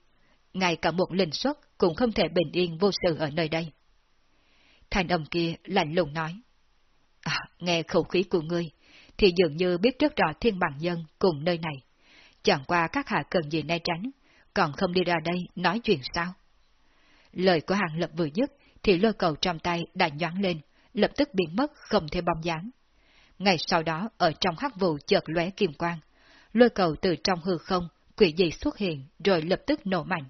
Ngay cả một linh xuất cũng không thể bình yên vô sự ở nơi đây. Thành âm kia lạnh lùng nói. À, nghe khẩu khí của ngươi, thì dường như biết rất rõ thiên bằng nhân cùng nơi này. Chẳng qua các hạ cần gì né tránh, còn không đi ra đây nói chuyện sao? Lời của hàng lập vừa dứt, thì lôi cầu trong tay đã nhoáng lên, lập tức biến mất không thể bóng dáng. Ngày sau đó, ở trong hắc vụ chợt lóe kim quang, lôi cầu từ trong hư không, quỷ dị xuất hiện rồi lập tức nổ mạnh.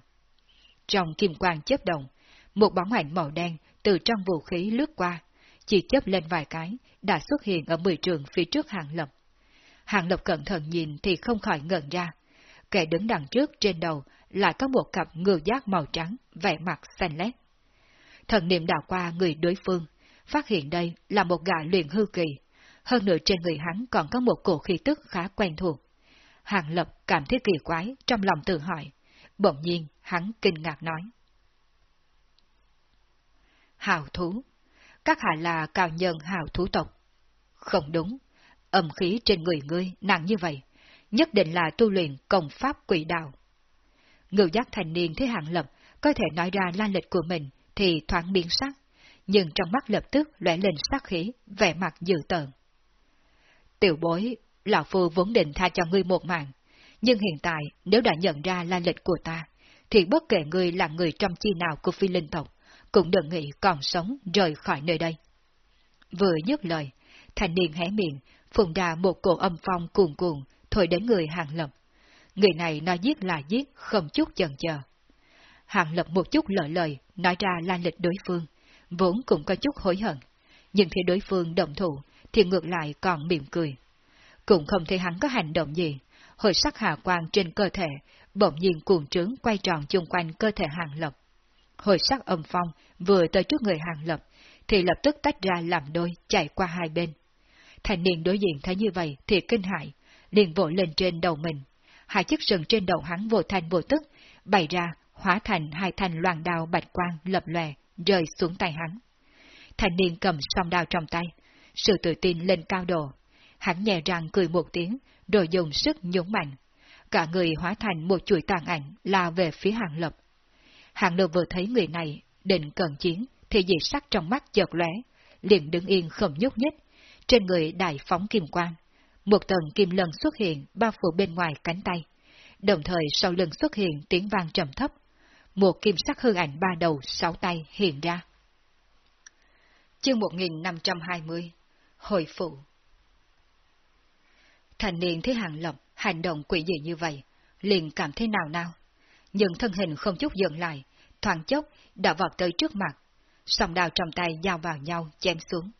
Trong kim quang chớp động, một bóng ảnh màu đen từ trong vũ khí lướt qua, chỉ chớp lên vài cái, đã xuất hiện ở mười trường phía trước hàng lập. Hàng lập cẩn thận nhìn thì không khỏi ngẩn ra. Kẻ đứng đằng trước trên đầu lại có một cặp ngư giác màu trắng, vẻ mặt xanh lét. Thần niệm đảo qua người đối phương, phát hiện đây là một gã luyện hư kỳ, hơn nữa trên người hắn còn có một cổ khí tức khá quen thuộc. Hàng Lập cảm thấy kỳ quái trong lòng tự hỏi, bỗng nhiên hắn kinh ngạc nói. Hào thú, các hạ là cao nhân hào thú tộc. Không đúng, âm khí trên người ngươi nặng như vậy, nhất định là tu luyện công pháp quỷ đạo. Ngưu giác thành niên thấy Hàng Lập có thể nói ra la lịch của mình thì thoáng biến sắc, nhưng trong mắt lập tức lóe lên sắc khí, vẻ mặt dữ tợn. Tiểu bối, lão phu vốn định tha cho ngươi một mạng, nhưng hiện tại nếu đã nhận ra la lịch của ta, thì bất kể ngươi là người trong chi nào của phi linh tộc, cũng đừng nghĩ còn sống rời khỏi nơi đây. Vừa dứt lời, thành niên hé miệng, phùng ra một cổ âm phong cuồn cuồn, thổi đến người hàng lập. Người này nói giết là giết, không chút chần chờ. Hàng lập một chút lợi lời, nói ra la lịch đối phương, vốn cũng có chút hối hận. Nhưng khi đối phương động thủ, thì ngược lại còn mỉm cười. Cũng không thấy hắn có hành động gì, hồi sắc hà quang trên cơ thể, bỗng nhiên cuồng trướng quay tròn chung quanh cơ thể hàng lập. Hồi sắc âm phong vừa tới trước người hàng lập, thì lập tức tách ra làm đôi chạy qua hai bên. Thành niên đối diện thấy như vậy thì kinh hại, liền vội lên trên đầu mình. Hai chiếc sừng trên đầu hắn vô thành vô tức, bày ra, hóa thành hai thanh loàn đao bạch quang lập lòe, rơi xuống tay hắn. Thành niên cầm song đao trong tay, sự tự tin lên cao độ. Hắn nhẹ răng cười một tiếng, rồi dùng sức nhúng mạnh. Cả người hóa thành một chuỗi tàn ảnh là về phía hàng lập. Hàng lập vừa thấy người này định cần chiến, thì dị sắc trong mắt chợt lóe, liền đứng yên không nhúc nhích, trên người đại phóng kim quang. Một tầng kim lần xuất hiện bao phủ bên ngoài cánh tay, đồng thời sau lưng xuất hiện tiếng vang trầm thấp. Một kim sắc hư ảnh ba đầu sáu tay hiện ra. Chương 1520 Hồi phụ Thành niên thấy hàng lập hành động quỷ dị như vậy, liền cảm thấy nào nào. Nhưng thân hình không chút dừng lại, thoáng chốc đã vọt tới trước mặt. Sòng đào trong tay giao vào nhau chém xuống.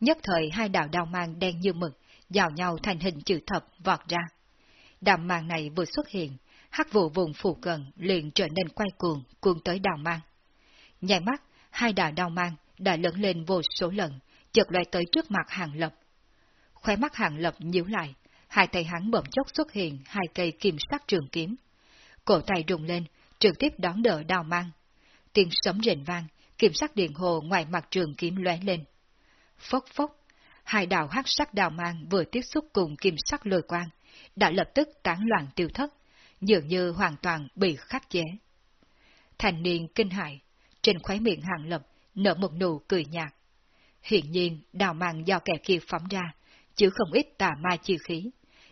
Nhất thời hai đạo đao mang đen như mực, giao nhau thành hình chữ thập vọt ra. Đạo mang này vừa xuất hiện, hắc vụ vùng phụ cận liền trở nên quay cuồng, cuồng tới đào mang. Nhảy mắt, hai đạo đao mang đã lớn lên vô số lần, chợt loại tới trước mặt hàng lập. Khóe mắt hàng lập nhíu lại, hai tay hắn bỗng chốc xuất hiện hai cây kim sắc trường kiếm. Cổ tay rung lên, trực tiếp đón đỡ đào mang. Tiếng sấm rền vang, kim sắc điện hồ ngoài mặt trường kiếm lóe lên. Phốc phốc, hai đạo hắc sắc đào mang vừa tiếp xúc cùng kim sắc lôi quang, đã lập tức tán loạn tiêu thất, dường như hoàn toàn bị khắc chế. Thành niên kinh hại, trên khóe miệng hàng lập nở một nụ cười nhạt. Hiện nhiên đào mang do kẻ kia phóng ra, chứ không ít tà ma chi khí.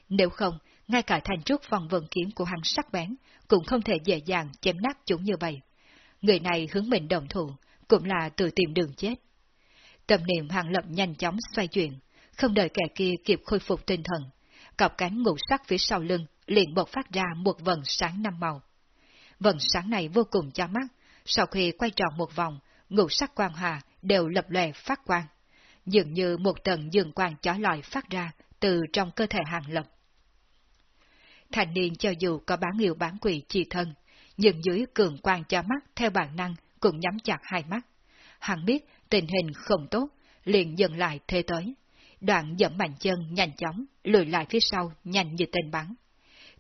Nếu không, ngay cả thành trúc phòng vận kiếm của hắn sắc bén, cũng không thể dễ dàng chém nát chúng như vậy. Người này hướng mình đồng thủ, cũng là tự tìm đường chết. Tâm niệm hàng lập nhanh chóng xoay chuyển, không đợi kẻ kia kịp khôi phục tinh thần. Cọc cánh ngũ sắc phía sau lưng liền bộc phát ra một vần sáng năm màu. Vần sáng này vô cùng cho mắt, sau khi quay tròn một vòng, ngũ sắc quang hà đều lập lòe phát quang, dường như một tầng dương quang chói lọi phát ra từ trong cơ thể hàng lập. Thành niên cho dù có bán yêu bán quỷ chi thân, nhưng dưới cường quang cho mắt theo bản năng cũng nhắm chặt hai mắt. Hắn biết tình hình không tốt, liền dừng lại thế tới. Đoạn dẫm mạnh chân nhanh chóng, lùi lại phía sau nhanh như tên bắn.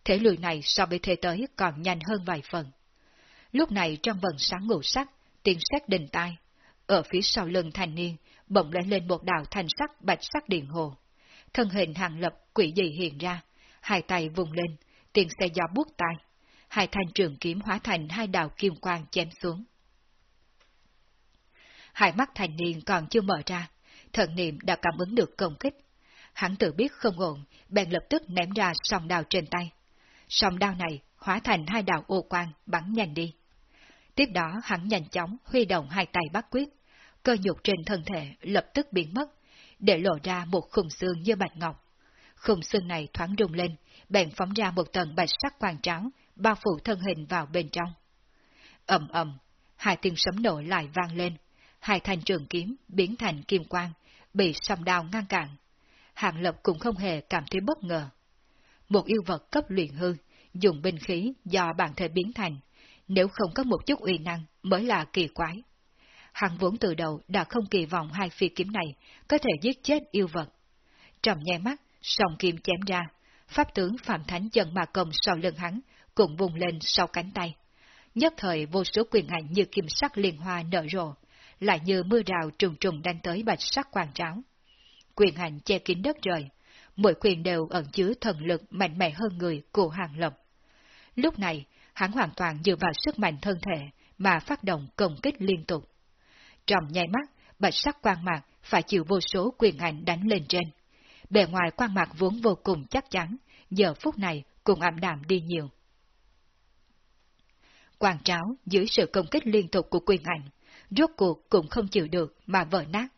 Thế lùi này so với thế tới còn nhanh hơn vài phần. Lúc này trong vần sáng ngủ sắc, tiếng sét đình tai. Ở phía sau lưng thanh niên, bỗng lên lên một đạo thanh sắc bạch sắc điện hồ. Thân hình hàng lập quỷ dị hiện ra, hai tay vùng lên, tiền xe gió buốt tai. Hai thanh trường kiếm hóa thành hai đạo kim quang chém xuống. Hai mắt thanh niên còn chưa mở ra, thần niệm đã cảm ứng được công kích. Hắn tự biết không ổn, bèn lập tức ném ra song đao trên tay. Song đao này hóa thành hai đạo ô quang bắn nhanh đi. Tiếp đó hắn nhanh chóng huy động hai tay bắt quyết, cơ nhục trên thân thể lập tức biến mất, để lộ ra một khung xương như bạch ngọc. Khung xương này thoáng rung lên, bèn phóng ra một tầng bạch sắc quang trắng bao phủ thân hình vào bên trong. ầm ầm, hai tiếng sấm nổ lại vang lên, hai thanh trường kiếm biến thành kim quang, bị song đao ngăn cản. Hạng Lập cũng không hề cảm thấy bất ngờ. Một yêu vật cấp luyện hư, dùng binh khí do bản thể biến thành, nếu không có một chút uy năng mới là kỳ quái. Hắn vốn từ đầu đã không kỳ vọng hai phi kiếm này có thể giết chết yêu vật. Trầm nhai mắt, sòng kim chém ra, pháp tướng Phạm Thánh chân mà công sau lưng hắn, cũng vùng lên sau cánh tay. Nhất thời vô số quyền hành như kim sắc liên hoa nở rộ, lại như mưa rào trùng trùng đánh tới bạch sắc quang tráo. Quyền hành che kín đất trời, mỗi quyền đều ẩn chứa thần lực mạnh mẽ hơn người của hàng lập. Lúc này, hắn hoàn toàn dựa vào sức mạnh thân thể mà phát động công kích liên tục. Trong nháy mắt, bạch sắc quang mạc phải chịu vô số quyền ảnh đánh lên trên. Bề ngoài quang mạc vốn vô cùng chắc chắn, giờ phút này cũng ảm đạm đi nhiều. Quang tráo dưới sự công kích liên tục của quyền ảnh, rốt cuộc cũng không chịu được mà vỡ nát.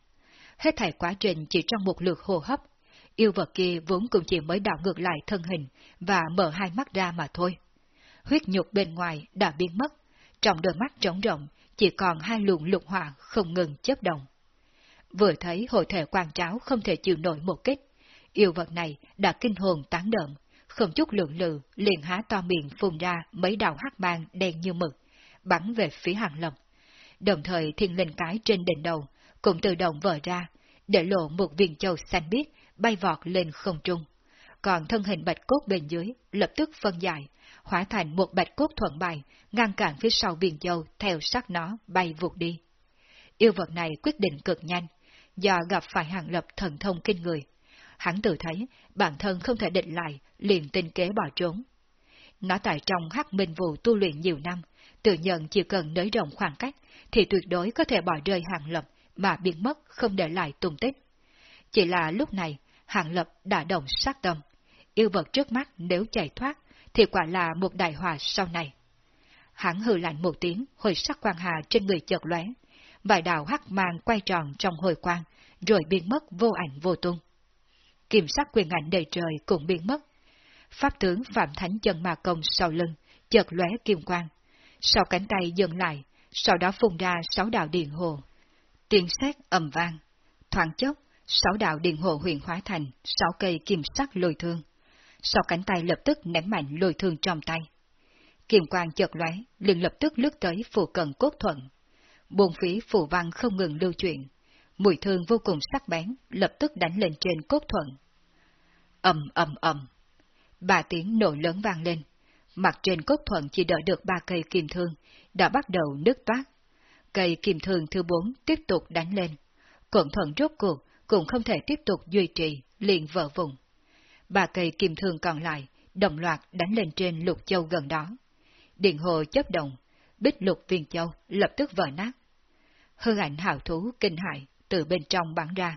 Hết thảy quá trình chỉ trong một lượt hô hấp, yêu vật kia vốn cũng chỉ mới đảo ngược lại thân hình và mở hai mắt ra mà thôi. Huyết nhục bên ngoài đã biến mất, trong đôi mắt trống rộng chỉ còn hai luồng lục hỏa không ngừng chớp động. Vừa thấy hội thể quan tráo không thể chịu nổi một kích, yêu vật này đã kinh hồn tán đợn, không chút lượng lự liền há to miệng phun ra mấy đạo hắc mang đen như mực, bắn về phía hàng lộc. Đồng thời thiên linh cái trên đỉnh đầu cũng tự động vỡ ra, để lộ một viên châu xanh biếc bay vọt lên không trung. Còn thân hình bạch cốt bên dưới lập tức phân giải, hóa thành một bạch cốt thuận bài, ngăn cản phía sau viên châu theo sát nó bay vụt đi. Yêu vật này quyết định cực nhanh, do gặp phải hàng lập thần thông kinh người. Hắn tự thấy bản thân không thể định lại, liền tinh kế bỏ trốn. Nó tại trong hắc minh vụ tu luyện nhiều năm, tự nhận chỉ cần nới rộng khoảng cách, thì tuyệt đối có thể bỏ rơi hàng lập mà biến mất không để lại tung tích. Chỉ là lúc này, hàng lập đã động sát tâm. Yêu vật trước mắt nếu chạy thoát, thì quả là một đại họa sau này. Hắn hừ lạnh một tiếng, hồi sắc quang hà trên người chợt lóe, vài đạo hắc mang quay tròn trong hồi quang, rồi biến mất vô ảnh vô tung. Kiểm sắc quyền ảnh đầy trời cũng biến mất. Pháp tướng Phạm Thánh chân ma công sau lưng, chợt lóe kim quang. Sau cánh tay dừng lại, sau đó phun ra sáu đạo điện hồ. Tiếng sét ầm vang. Thoáng chốc, sáu đạo điện hồ huyền hóa thành sáu cây kim sắc lôi thương sau cánh tay lập tức ném mạnh lôi thương trong tay. Kiềm quang chợt lóe, liền lập tức lướt tới phù cận cốt thuận. Buồn phí phù văn không ngừng lưu chuyển, mùi thương vô cùng sắc bén, lập tức đánh lên trên cốt thuận. ầm ầm ầm, Ba tiếng nổ lớn vang lên. Mặt trên cốt thuận chỉ đỡ được ba cây kim thương, đã bắt đầu nứt toát. Cây kim thương thứ bốn tiếp tục đánh lên. Cổn thuận rốt cuộc cũng không thể tiếp tục duy trì, liền vỡ vùng. Ba cây kim thương còn lại, đồng loạt đánh lên trên lục châu gần đó. Điện hồ chấp động, bích lục viên châu lập tức vỡ nát. Hư ảnh hào thú kinh hại từ bên trong bắn ra,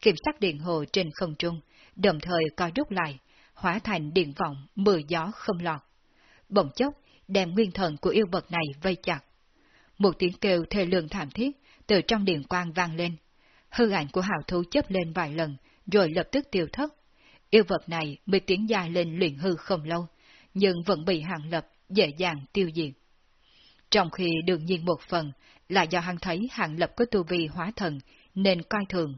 kiểm soát điện hồ trên không trung, đồng thời co rút lại, hóa thành điện vọng mưa gió không lọt. Bỗng chốc, đem nguyên thần của yêu vật này vây chặt. Một tiếng kêu thê lương thảm thiết từ trong điện quang vang lên. Hư ảnh của hào thú chấp lên vài lần, rồi lập tức tiêu thất. Yêu vật này mới tiến dài lên luyện hư không lâu, nhưng vẫn bị hàng lập dễ dàng tiêu diệt. Trong khi đương nhiên một phần là do hắn thấy hàng lập có tu vi hóa thần nên coi thường,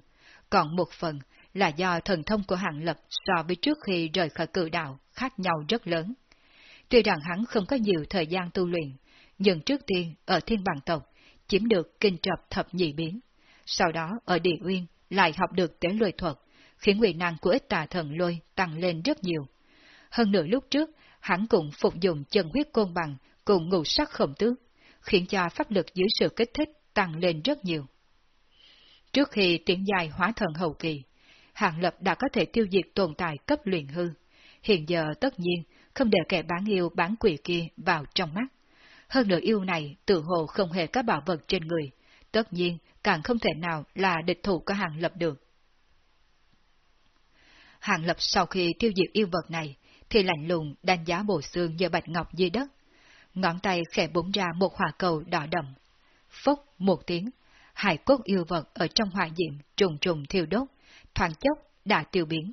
còn một phần là do thần thông của hàng lập so với trước khi rời khỏi cự đạo khác nhau rất lớn. Tuy rằng hắn không có nhiều thời gian tu luyện, nhưng trước tiên ở thiên bằng tộc chiếm được kinh trập thập nhị biến. Sau đó ở địa uyên lại học được tế lôi thuật, khiến quyền năng của ít tà thần lôi tăng lên rất nhiều. Hơn nữa lúc trước, hắn cũng phục dụng chân huyết côn bằng cùng ngũ sắc khổng tước, khiến cho pháp lực dưới sự kích thích tăng lên rất nhiều. Trước khi tiến dài hóa thần hậu kỳ, Hạng Lập đã có thể tiêu diệt tồn tại cấp luyện hư. Hiện giờ tất nhiên không để kẻ bán yêu bán quỷ kia vào trong mắt. Hơn nữa yêu này tự hồ không hề có bảo vật trên người, tất nhiên càng không thể nào là địch thủ của Hàng Lập được. Hàng Lập sau khi tiêu diệt yêu vật này, thì lạnh lùng đánh giá bộ xương như bạch ngọc dưới đất. Ngón tay khẽ búng ra một hỏa cầu đỏ đậm. Phốc một tiếng, hải cốt yêu vật ở trong hỏa diệm trùng trùng thiêu đốt, thoáng chốc đã tiêu biến.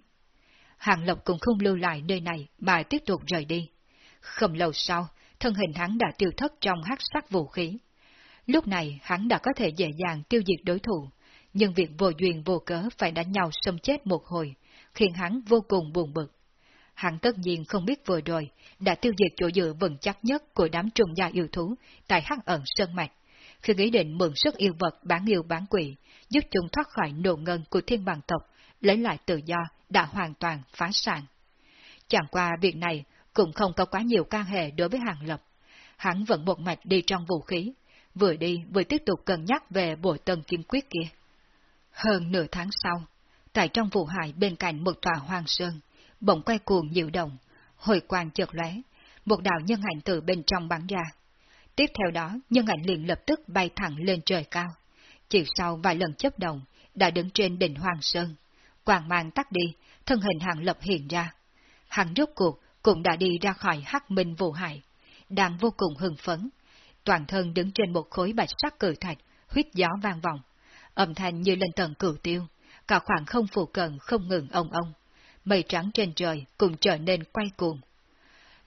Hàng Lộc cũng không lưu lại nơi này mà tiếp tục rời đi. Không lâu sau, thân hình hắn đã tiêu thất trong hắc sắc vũ khí. Lúc này hắn đã có thể dễ dàng tiêu diệt đối thủ, nhưng việc vô duyên vô cớ phải đánh nhau xâm chết một hồi, khiến hắn vô cùng buồn bực. Hắn tất nhiên không biết vừa rồi đã tiêu diệt chỗ dựa vững chắc nhất của đám trùng gia yêu thú tại hắc ẩn sơn mạch, khi nghĩ định mượn sức yêu vật bán yêu bán quỷ, giúp chúng thoát khỏi nộ ngân của thiên bằng tộc, lấy lại tự do đã hoàn toàn phá sản. Chẳng qua việc này cũng không có quá nhiều can hệ đối với Hàng Lập. Hắn vẫn một mạch đi trong vũ khí, vừa đi vừa tiếp tục cân nhắc về bộ tân kim quyết kia. Hơn nửa tháng sau, tại trong vụ hải bên cạnh một tòa hoang sơn, bỗng quay cuồng nhiều động, hồi quang chợt lóe, một đạo nhân ảnh từ bên trong bắn ra. Tiếp theo đó, nhân ảnh liền lập tức bay thẳng lên trời cao. Chỉ sau vài lần chấp động, đã đứng trên đỉnh Hoàng Sơn. Quang mang tắt đi, thân hình hàng lập hiện ra. Hắn rốt cuộc cũng đã đi ra khỏi hắc minh vụ hải, đang vô cùng hưng phấn. Toàn thân đứng trên một khối bạch sắc cử thạch, huyết gió vang vọng. Âm thanh như lên tầng cửu tiêu, cả khoảng không phụ cận không ngừng ông ông. Mây trắng trên trời cũng trở nên quay cuồng.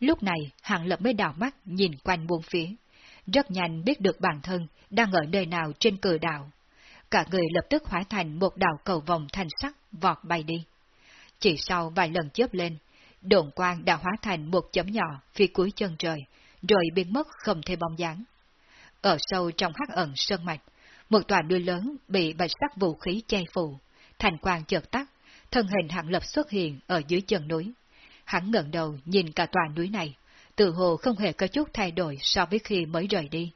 Lúc này, Hàng Lập mới đảo mắt nhìn quanh buông phía. Rất nhanh biết được bản thân đang ở nơi nào trên cử đảo. Cả người lập tức hóa thành một đảo cầu vòng thanh sắc vọt bay đi. Chỉ sau vài lần chớp lên, đồn quang đã hóa thành một chấm nhỏ phía cuối chân trời, rồi biến mất không thể bóng dáng. Ở sâu trong hắc ẩn sơn mạch, một tòa đuôi lớn bị bạch sắc vũ khí che phủ, thành quang chợt tắt, thân hình hạng lập xuất hiện ở dưới chân núi. Hắn ngẩng đầu nhìn cả tòa núi này, tự hồ không hề có chút thay đổi so với khi mới rời đi.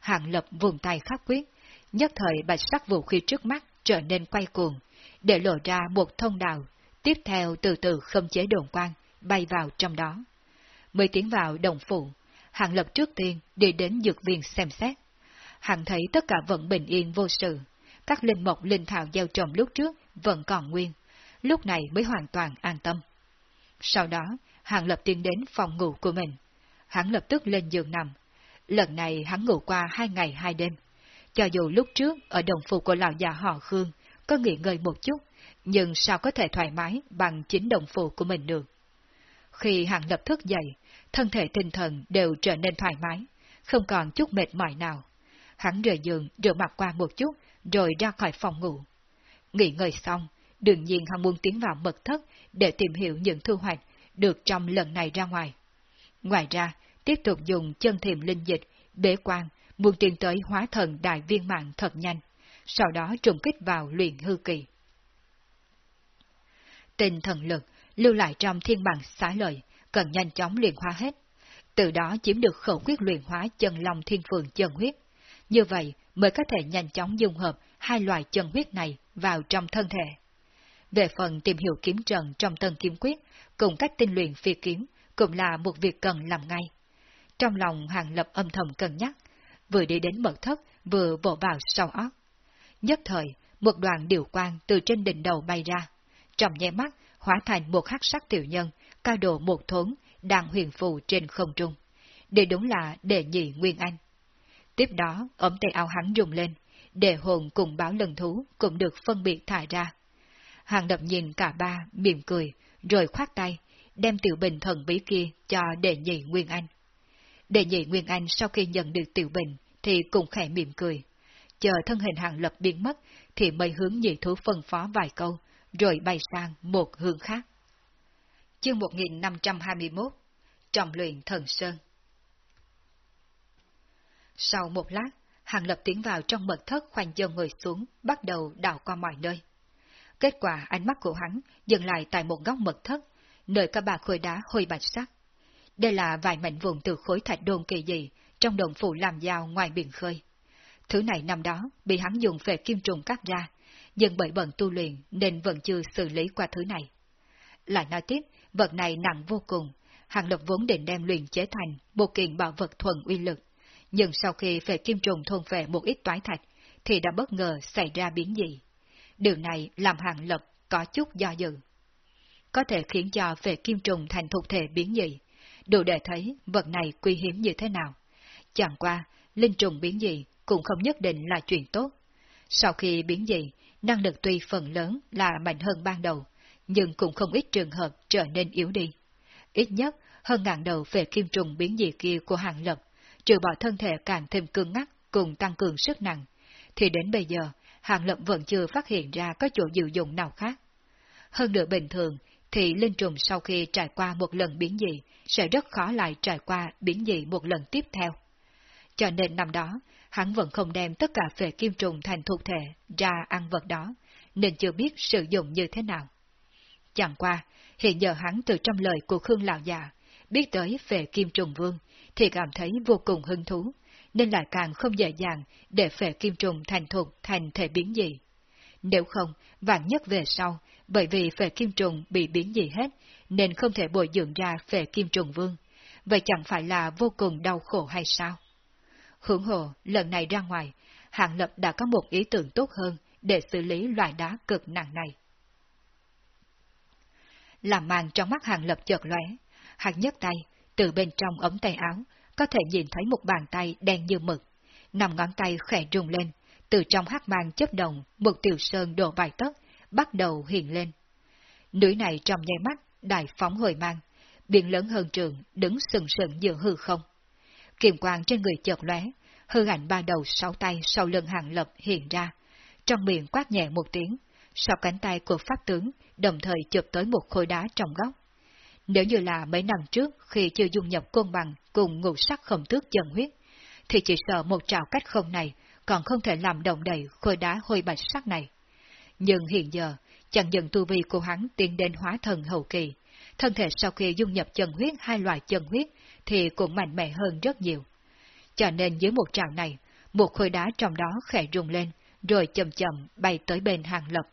Hạng lập vùng tay khắc quyết, nhất thời bạch sắc vũ khí trước mắt trở nên quay cuồng, để lộ ra một thông đạo, tiếp theo từ từ không chế đồn quang, bay vào trong đó. Mới tiến vào đồng phủ, Hạng lập trước tiên đi đến dược viên xem xét. Hạng thấy tất cả vẫn bình yên vô sự, các linh mộc linh thảo gieo trồng lúc trước vẫn còn nguyên, lúc này mới hoàn toàn an tâm. Sau đó, Hàng lập tiến đến phòng ngủ của mình. Hắn lập tức lên giường nằm. Lần này hắn ngủ qua hai ngày hai đêm. Cho dù lúc trước ở đồng phục của lão già họ Khương có nghỉ ngơi một chút, nhưng sao có thể thoải mái bằng chính đồng phục của mình được. Khi Hàng lập thức dậy, thân thể tinh thần đều trở nên thoải mái, không còn chút mệt mỏi nào. Hắn rời giường rửa mặt qua một chút, rồi ra khỏi phòng ngủ. Nghỉ ngơi xong, đương nhiên hắn muốn tiến vào mật thất để tìm hiểu những thu hoạch được trong lần này ra ngoài. Ngoài ra, tiếp tục dùng chân thiềm linh dịch, bế quan, muốn tiến tới hóa thần đại viên mạng thật nhanh, sau đó trùng kích vào luyện hư kỳ. Tinh thần lực lưu lại trong thiên bằng xá lợi, cần nhanh chóng luyện hóa hết, từ đó chiếm được khẩu quyết luyện hóa chân long thiên phường chân huyết. Như vậy mới có thể nhanh chóng dung hợp hai loại chân huyết này vào trong thân thể. Về phần tìm hiểu kiếm trần trong tân kiếm quyết, cùng cách tinh luyện phi kiếm, cũng là một việc cần làm ngay. Trong lòng hàng lập âm thầm cân nhắc, vừa đi đến mật thất, vừa vỗ vào sau óc. Nhất thời, một đoàn điều quang từ trên đỉnh đầu bay ra. Trong nháy mắt, hóa thành một hắc sắc tiểu nhân, cao độ một thốn, đang huyền phù trên không trung. Đây đúng là đệ nhị Nguyên Anh. Tiếp đó, ống tay áo hắn rung lên, để hồn cùng báo lần thú cũng được phân biệt thải ra. Hàng đập nhìn cả ba, mỉm cười, rồi khoát tay, đem tiểu bình thần bí kia cho đệ nhị Nguyên Anh. Đệ nhị Nguyên Anh sau khi nhận được tiểu bình thì cũng khẽ mỉm cười. Chờ thân hình hàng lập biến mất thì mới hướng nhị thú phân phó vài câu, rồi bay sang một hướng khác. Chương 1521 Trọng luyện thần sơn sau một lát, hàng lập tiến vào trong mật thất khoanh chân người xuống, bắt đầu đào qua mọi nơi. Kết quả ánh mắt của hắn dừng lại tại một góc mật thất, nơi có ba khối đá hơi bạch sắc. Đây là vài mảnh vụn từ khối thạch đôn kỳ dị trong đồng phủ làm dao ngoài biển khơi. Thứ này năm đó bị hắn dùng về kim trùng cắt ra, nhưng bởi bận tu luyện nên vẫn chưa xử lý qua thứ này. Lại nói tiếp, vật này nặng vô cùng, hàng lập vốn định đem luyện chế thành một kiện bảo vật thuần uy lực, nhưng sau khi về kim trùng thôn về một ít toái thạch, thì đã bất ngờ xảy ra biến dị. Điều này làm hàng lập có chút do dự. Có thể khiến cho về kim trùng thành thuộc thể biến dị, đủ để thấy vật này quý hiếm như thế nào. Chẳng qua, linh trùng biến dị cũng không nhất định là chuyện tốt. Sau khi biến dị, năng lực tuy phần lớn là mạnh hơn ban đầu, nhưng cũng không ít trường hợp trở nên yếu đi. Ít nhất, hơn ngàn đầu về kim trùng biến dị kia của hàng lập, trừ bỏ thân thể càng thêm cứng ngắc cùng tăng cường sức nặng, thì đến bây giờ, hàng lập vẫn chưa phát hiện ra có chỗ dự dụng nào khác. Hơn nữa bình thường, thì linh trùng sau khi trải qua một lần biến dị, sẽ rất khó lại trải qua biến dị một lần tiếp theo. Cho nên năm đó, hắn vẫn không đem tất cả về kim trùng thành thuộc thể ra ăn vật đó, nên chưa biết sử dụng như thế nào. Chẳng qua, hiện giờ hắn từ trong lời của Khương Lão già, biết tới về kim trùng vương, thì cảm thấy vô cùng hứng thú, nên lại càng không dễ dàng để phệ kim trùng thành thuộc thành thể biến dị. Nếu không, vạn nhất về sau, bởi vì phệ kim trùng bị biến dị hết, nên không thể bồi dưỡng ra phệ kim trùng vương. Vậy chẳng phải là vô cùng đau khổ hay sao? Hưởng hộ, lần này ra ngoài, Hạng Lập đã có một ý tưởng tốt hơn để xử lý loại đá cực nặng này. Làm màn trong mắt Hàng Lập chợt lóe, hắn nhấc tay, từ bên trong ống tay áo, có thể nhìn thấy một bàn tay đen như mực. Nằm ngón tay khẽ rung lên, từ trong hát mang chấp động, một tiểu sơn đổ vài tấc, bắt đầu hiện lên. Núi này trong nháy mắt, đại phóng hồi mang, biển lớn hơn trường, đứng sừng sừng giữa hư không. Kiềm quang trên người chợt lóe, hư ảnh ba đầu sáu tay sau lưng hàng lập hiện ra, trong miệng quát nhẹ một tiếng, sau cánh tay của pháp tướng đồng thời chụp tới một khối đá trong góc. Nếu như là mấy năm trước khi chưa dung nhập côn bằng cùng ngũ sắc không tước chân huyết, thì chỉ sợ một trào cách không này còn không thể làm động đầy khối đá hôi bạch sắc này. Nhưng hiện giờ, chẳng dần tu vi của hắn tiến đến hóa thần hậu kỳ, thân thể sau khi dung nhập chân huyết hai loại chân huyết thì cũng mạnh mẽ hơn rất nhiều. Cho nên dưới một trào này, một khối đá trong đó khẽ rung lên, rồi chậm chậm bay tới bên hàng lập.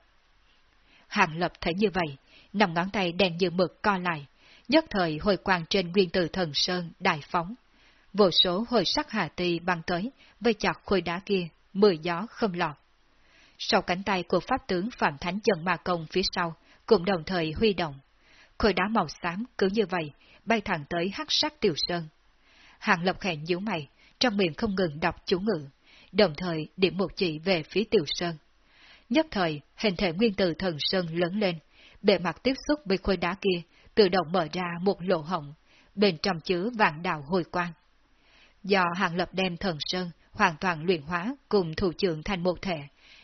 Hàng lập thấy như vậy, nằm ngón tay đen như mực co lại, nhất thời hồi quang trên nguyên tử thần sơn đại phóng. Vô số hồi sắc hà tì băng tới, vây chặt khối đá kia, mười gió không lọt. Sau cánh tay của pháp tướng Phạm Thánh Trần Ma Công phía sau, cũng đồng thời huy động. Khối đá màu xám cứ như vậy, bay thẳng tới hắc sắc tiểu sơn. Hàng Lập khẽ nhíu mày, trong miệng không ngừng đọc chú ngữ, đồng thời điểm một chỉ về phía tiểu sơn. Nhất thời, hình thể nguyên tử thần sơn lớn lên, bề mặt tiếp xúc với khối đá kia, tự động mở ra một lỗ hổng, bên trong chứa vạn đạo hồi quang. Do Hàng Lập đem thần sơn hoàn toàn luyện hóa cùng thủ trưởng thành một thể,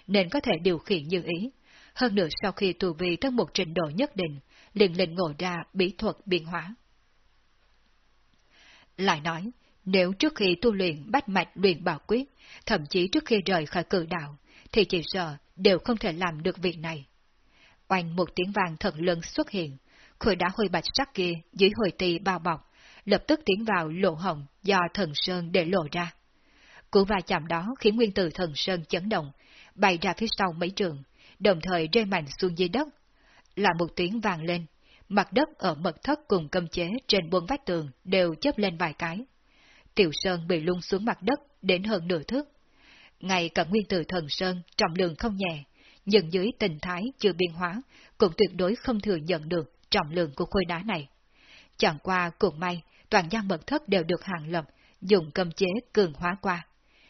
nên có thể điều khiển như ý. Hơn nữa sau khi tu vi tới một trình độ nhất định, liền lệnh ngộ ra bí thuật biến hóa. Lại nói, nếu trước khi tu luyện bách mạch luyện bảo quyết, thậm chí trước khi rời khỏi cử đạo, thì chỉ sợ đều không thể làm được việc này. Oanh một tiếng vàng thật lớn xuất hiện, khởi đã hôi bạch sắc kia dưới hồi tì bao bọc, lập tức tiến vào lỗ hồng do thần sơn để lộ ra. Cú va chạm đó khiến nguyên tử thần sơn chấn động, bay ra phía sau mấy trường, đồng thời rơi mạnh xuống dưới đất. Là một tiếng vàng lên, mặt đất ở mật thất cùng cơm chế trên bốn vách tường đều chớp lên vài cái. Tiểu Sơn bị lung xuống mặt đất đến hơn nửa thước. Ngay cả nguyên tử thần Sơn trọng lượng không nhẹ, nhưng dưới tình thái chưa biên hóa, cũng tuyệt đối không thừa nhận được trọng lượng của khối đá này. Chẳng qua cũng may, toàn gian mật thất đều được hàng lập, dùng cơm chế cường hóa qua.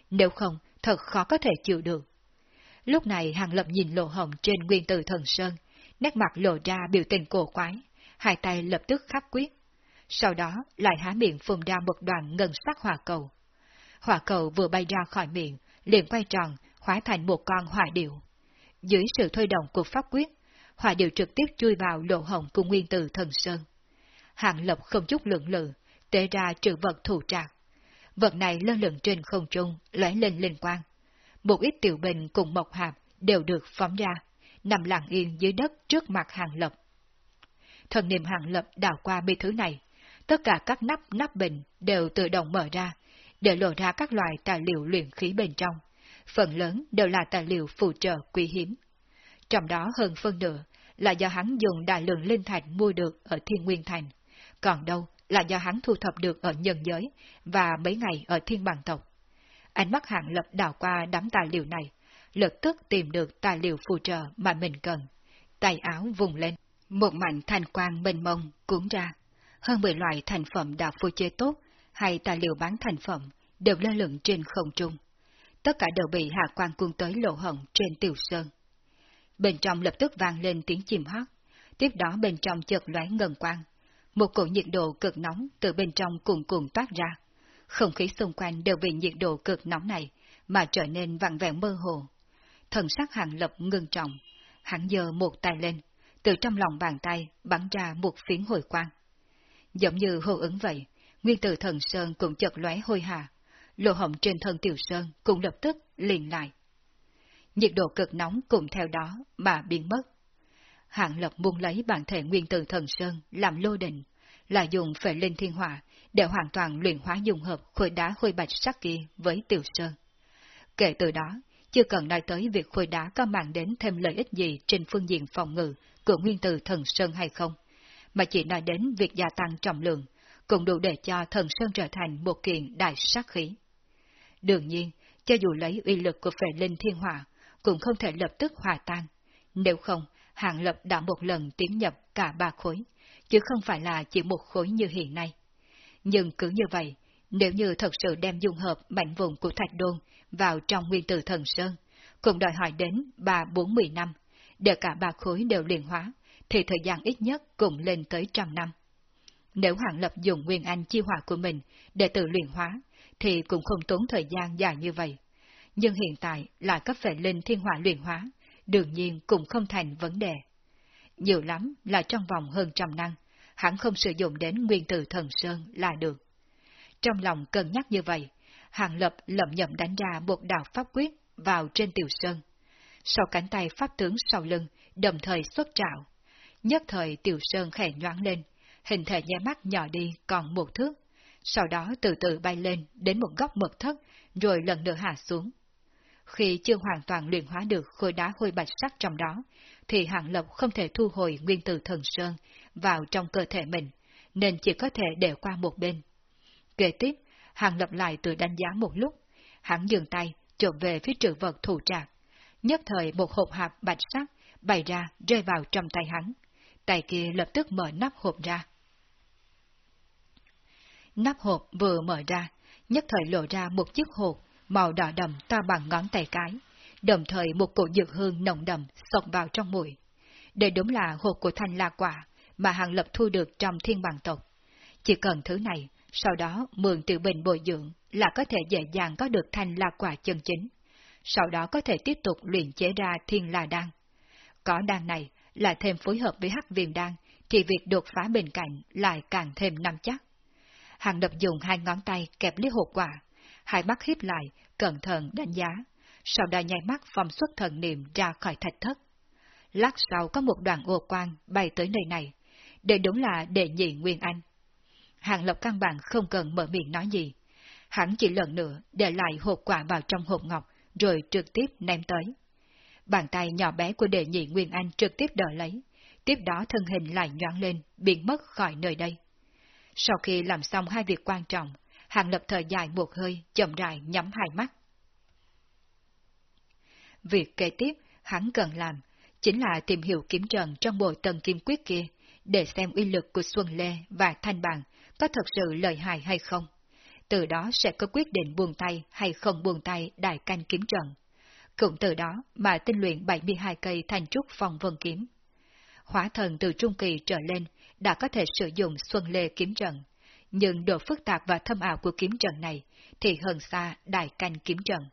Nếu không, thật khó có thể chịu được. Lúc này hàng lập nhìn lộ hồng trên nguyên tử thần Sơn, nét mặt lộ ra biểu tình cổ quái, hai tay lập tức khắc quyết. Sau đó lại há miệng phun ra một đoàn ngân sắc hỏa cầu. Hỏa cầu vừa bay ra khỏi miệng, liền quay tròn, hóa thành một con hỏa điệu. Dưới sự thôi động của pháp quyết, hỏa điệu trực tiếp chui vào lỗ hồng của nguyên tử thần sơn. Hạng lập không chút lượng lự, tế ra trữ vật thủ trạc. Vật này lơ lửng trên không trung, lóe lên linh quang. Một ít tiểu bình cùng mộc hạp đều được phóng ra, nằm lặng yên dưới đất trước mặt hàng lập. Thần niệm hàng lập đào qua bi thứ này, tất cả các nắp nắp bình đều tự động mở ra, để lộ ra các loại tài liệu luyện khí bên trong. Phần lớn đều là tài liệu phụ trợ quý hiếm. Trong đó hơn phân nửa là do hắn dùng đại lượng linh thạch mua được ở Thiên Nguyên Thành, còn đâu là do hắn thu thập được ở nhân giới và mấy ngày ở Thiên Bằng Tộc. Ánh mắt hạng lập đảo qua đám tài liệu này, lập tức tìm được tài liệu phù trợ mà mình cần. Tay áo vùng lên, một mảnh thành quang mênh mông cuốn ra. Hơn 10 loại thành phẩm đã phô chế tốt hay tài liệu bán thành phẩm đều lơ lửng trên không trung. Tất cả đều bị hạ quan cuốn tới lộ hồng trên tiểu sơn. Bên trong lập tức vang lên tiếng chim hót, tiếp đó bên trong chợt lóe ngân quang. Một cổ nhiệt độ cực nóng từ bên trong cuồn cuộn toát ra. Không khí xung quanh đều bị nhiệt độ cực nóng này mà trở nên vặn vẹo mơ hồ. Thần sắc hàng lập ngưng trọng, hắn giơ một tay lên, từ trong lòng bàn tay bắn ra một phiến hồi quang. Giống như hô ứng vậy, nguyên tử thần sơn cũng chợt lóe hôi hà, lỗ hồng trên thân tiểu sơn cũng lập tức liền lại. Nhiệt độ cực nóng cùng theo đó mà biến mất. Hạng lập muốn lấy bản thể nguyên tử thần sơn làm lô định, là dùng phệ linh thiên hỏa để hoàn toàn luyện hóa dung hợp khối đá khôi bạch sắc kia với tiểu sơn. Kể từ đó, chưa cần nói tới việc khối đá có mang đến thêm lợi ích gì trên phương diện phòng ngự của nguyên tử thần sơn hay không, mà chỉ nói đến việc gia tăng trọng lượng, cũng đủ để cho thần sơn trở thành một kiện đại sát khí. Đương nhiên, cho dù lấy uy lực của phệ linh thiên hỏa, cũng không thể lập tức hòa tan. Nếu không, Hàng Lập đã một lần tiến nhập cả ba khối, chứ không phải là chỉ một khối như hiện nay. Nhưng cứ như vậy, nếu như thật sự đem dung hợp mảnh vùng của Thạch Đôn vào trong nguyên tử thần Sơn, cũng đòi hỏi đến ba bốn mười năm, để cả ba khối đều liền hóa, thì thời gian ít nhất cũng lên tới trăm năm. Nếu Hàng Lập dùng nguyên anh chi hỏa của mình để tự luyện hóa, thì cũng không tốn thời gian dài như vậy. Nhưng hiện tại lại cấp phệ linh thiên hỏa luyện hóa, đương nhiên cũng không thành vấn đề. Nhiều lắm là trong vòng hơn trăm năm, hắn không sử dụng đến nguyên tử thần sơn là được. Trong lòng cân nhắc như vậy, Hàng Lập lậm nhậm đánh ra một đạo pháp quyết vào trên tiểu sơn. Sau cánh tay pháp tướng sau lưng, đồng thời xuất trạo. Nhất thời tiểu sơn khẽ nhoáng lên, hình thể nhé mắt nhỏ đi còn một thước, sau đó từ từ bay lên đến một góc mật thất, rồi lần nữa hạ xuống. Khi chưa hoàn toàn luyện hóa được khối đá hôi bạch sắc trong đó, thì Hàng Lập không thể thu hồi nguyên tử thần sơn vào trong cơ thể mình, nên chỉ có thể để qua một bên. Kế tiếp, Hàng Lập lại tự đánh giá một lúc, hắn dừng tay, trộm về phía trữ vật thủ trạc. Nhất thời một hộp hạp bạch sắc bày ra rơi vào trong tay hắn. Tay kia lập tức mở nắp hộp ra. Nắp hộp vừa mở ra, nhất thời lộ ra một chiếc hộp màu đỏ đậm to bằng ngón tay cái, đồng thời một cổ dược hương nồng đậm xộc vào trong mũi. Đây đúng là hộp của thanh la quả mà Hàng Lập thu được trong thiên bằng tộc. Chỉ cần thứ này, sau đó mượn từ bình bồi dưỡng là có thể dễ dàng có được thanh la quả chân chính. Sau đó có thể tiếp tục luyện chế ra thiên la đan. Có đan này, là thêm phối hợp với hắc viêm đan, thì việc đột phá bên cạnh lại càng thêm nắm chắc. Hàng Lập dùng hai ngón tay kẹp lấy hộp quả, hai mắt híp lại, cẩn thận đánh giá, sau đó nhai mắt phong xuất thần niệm ra khỏi thạch thất. Lát sau có một đoàn ô quang bay tới nơi này, để đúng là đệ nhị Nguyên Anh. Hàng lộc căn bản không cần mở miệng nói gì. Hắn chỉ lần nữa để lại hộp quả vào trong hộp ngọc, rồi trực tiếp ném tới. Bàn tay nhỏ bé của đệ nhị Nguyên Anh trực tiếp đỡ lấy, tiếp đó thân hình lại nhoáng lên, biến mất khỏi nơi đây. Sau khi làm xong hai việc quan trọng, Hàng Lập thời dài một hơi, chậm rãi nhắm hai mắt. Việc kế tiếp hắn cần làm chính là tìm hiểu kiếm trận trong bộ tầng kim quyết kia, để xem uy lực của Xuân Lê và Thanh Bằng có thật sự lợi hại hay không. Từ đó sẽ có quyết định buông tay hay không buông tay đại canh kiếm trận. Cũng từ đó mà tinh luyện 72 cây thành trúc phòng vân kiếm. Hóa thần từ trung kỳ trở lên đã có thể sử dụng Xuân Lê kiếm trận, nhưng độ phức tạp và thâm ảo của kiếm trận này thì hơn xa đại canh kiếm trận.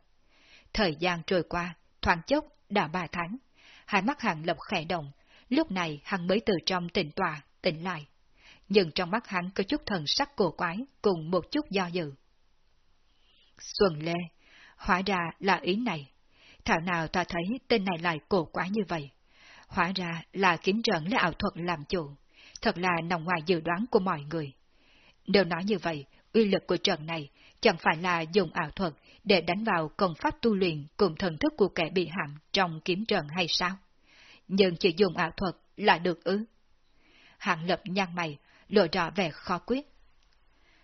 Thời gian trôi qua, thoáng chốc đã ba tháng, hai mắt hàng lập khẽ động, lúc này hắn mới từ trong tỉnh tòa, tỉnh lại. Nhưng trong mắt hắn có chút thần sắc cổ quái cùng một chút do dự. Xuân Lê, hóa ra là ý này. Thảo nào ta thấy tên này lại cổ quái như vậy. Hóa ra là kiếm trận lấy ảo thuật làm chủ, thật là nằm ngoài dự đoán của mọi người đều nói như vậy, uy lực của trận này chẳng phải là dùng ảo thuật để đánh vào công pháp tu luyện cùng thần thức của kẻ bị hãm trong kiếm trận hay sao? Nhưng chỉ dùng ảo thuật là được ư? Hàng lập nhăn mày, lộ rõ vẻ khó quyết.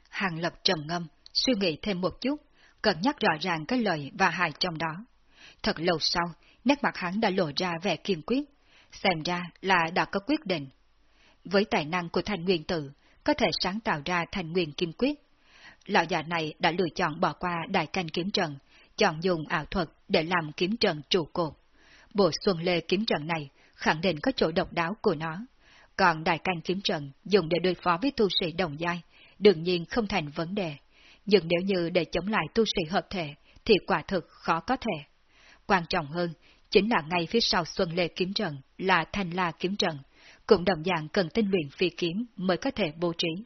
Hàng lập trầm ngâm, suy nghĩ thêm một chút, cần nhắc rõ ràng cái lời và hại trong đó. Thật lâu sau, nét mặt hắn đã lộ ra vẻ kiên quyết, xem ra là đã có quyết định. Với tài năng của thành nguyên tử, có thể sáng tạo ra thành nguyên kim quyết. Lão già này đã lựa chọn bỏ qua đại canh kiếm trận, chọn dùng ảo thuật để làm kiếm trận trụ cột. Bộ xuân lê kiếm trận này khẳng định có chỗ độc đáo của nó. Còn đại canh kiếm trận dùng để đối phó với tu sĩ đồng giai, đương nhiên không thành vấn đề. Nhưng nếu như để chống lại tu sĩ hợp thể, thì quả thực khó có thể. Quan trọng hơn, chính là ngay phía sau Xuân Lê kiếm trận là Thanh La kiếm trận, cũng đồng dạng cần tinh luyện phi kiếm mới có thể bố trí.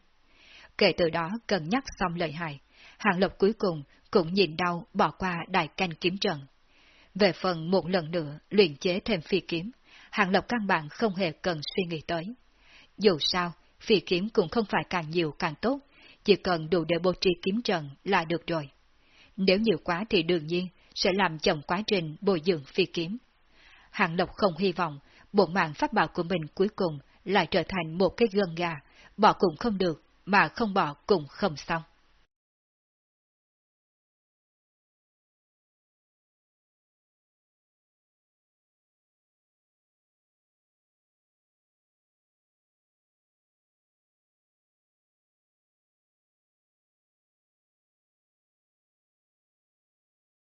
Kể từ đó cân nhắc xong lợi hại, Hàng lộc cuối cùng cũng nhìn đau bỏ qua đại canh kiếm trận. Về phần một lần nữa luyện chế thêm phi kiếm, Hàng lộc căn bản không hề cần suy nghĩ tới. Dù sao, phi kiếm cũng không phải càng nhiều càng tốt, chỉ cần đủ để bố trí kiếm trận là được rồi. Nếu nhiều quá thì đương nhiên sẽ làm chậm quá trình bồi dưỡng phi kiếm. Hàng Lộc không hy vọng bộ mạng pháp bảo của mình cuối cùng lại trở thành một cái gân gà, bỏ cũng không được, mà không bỏ cũng không xong.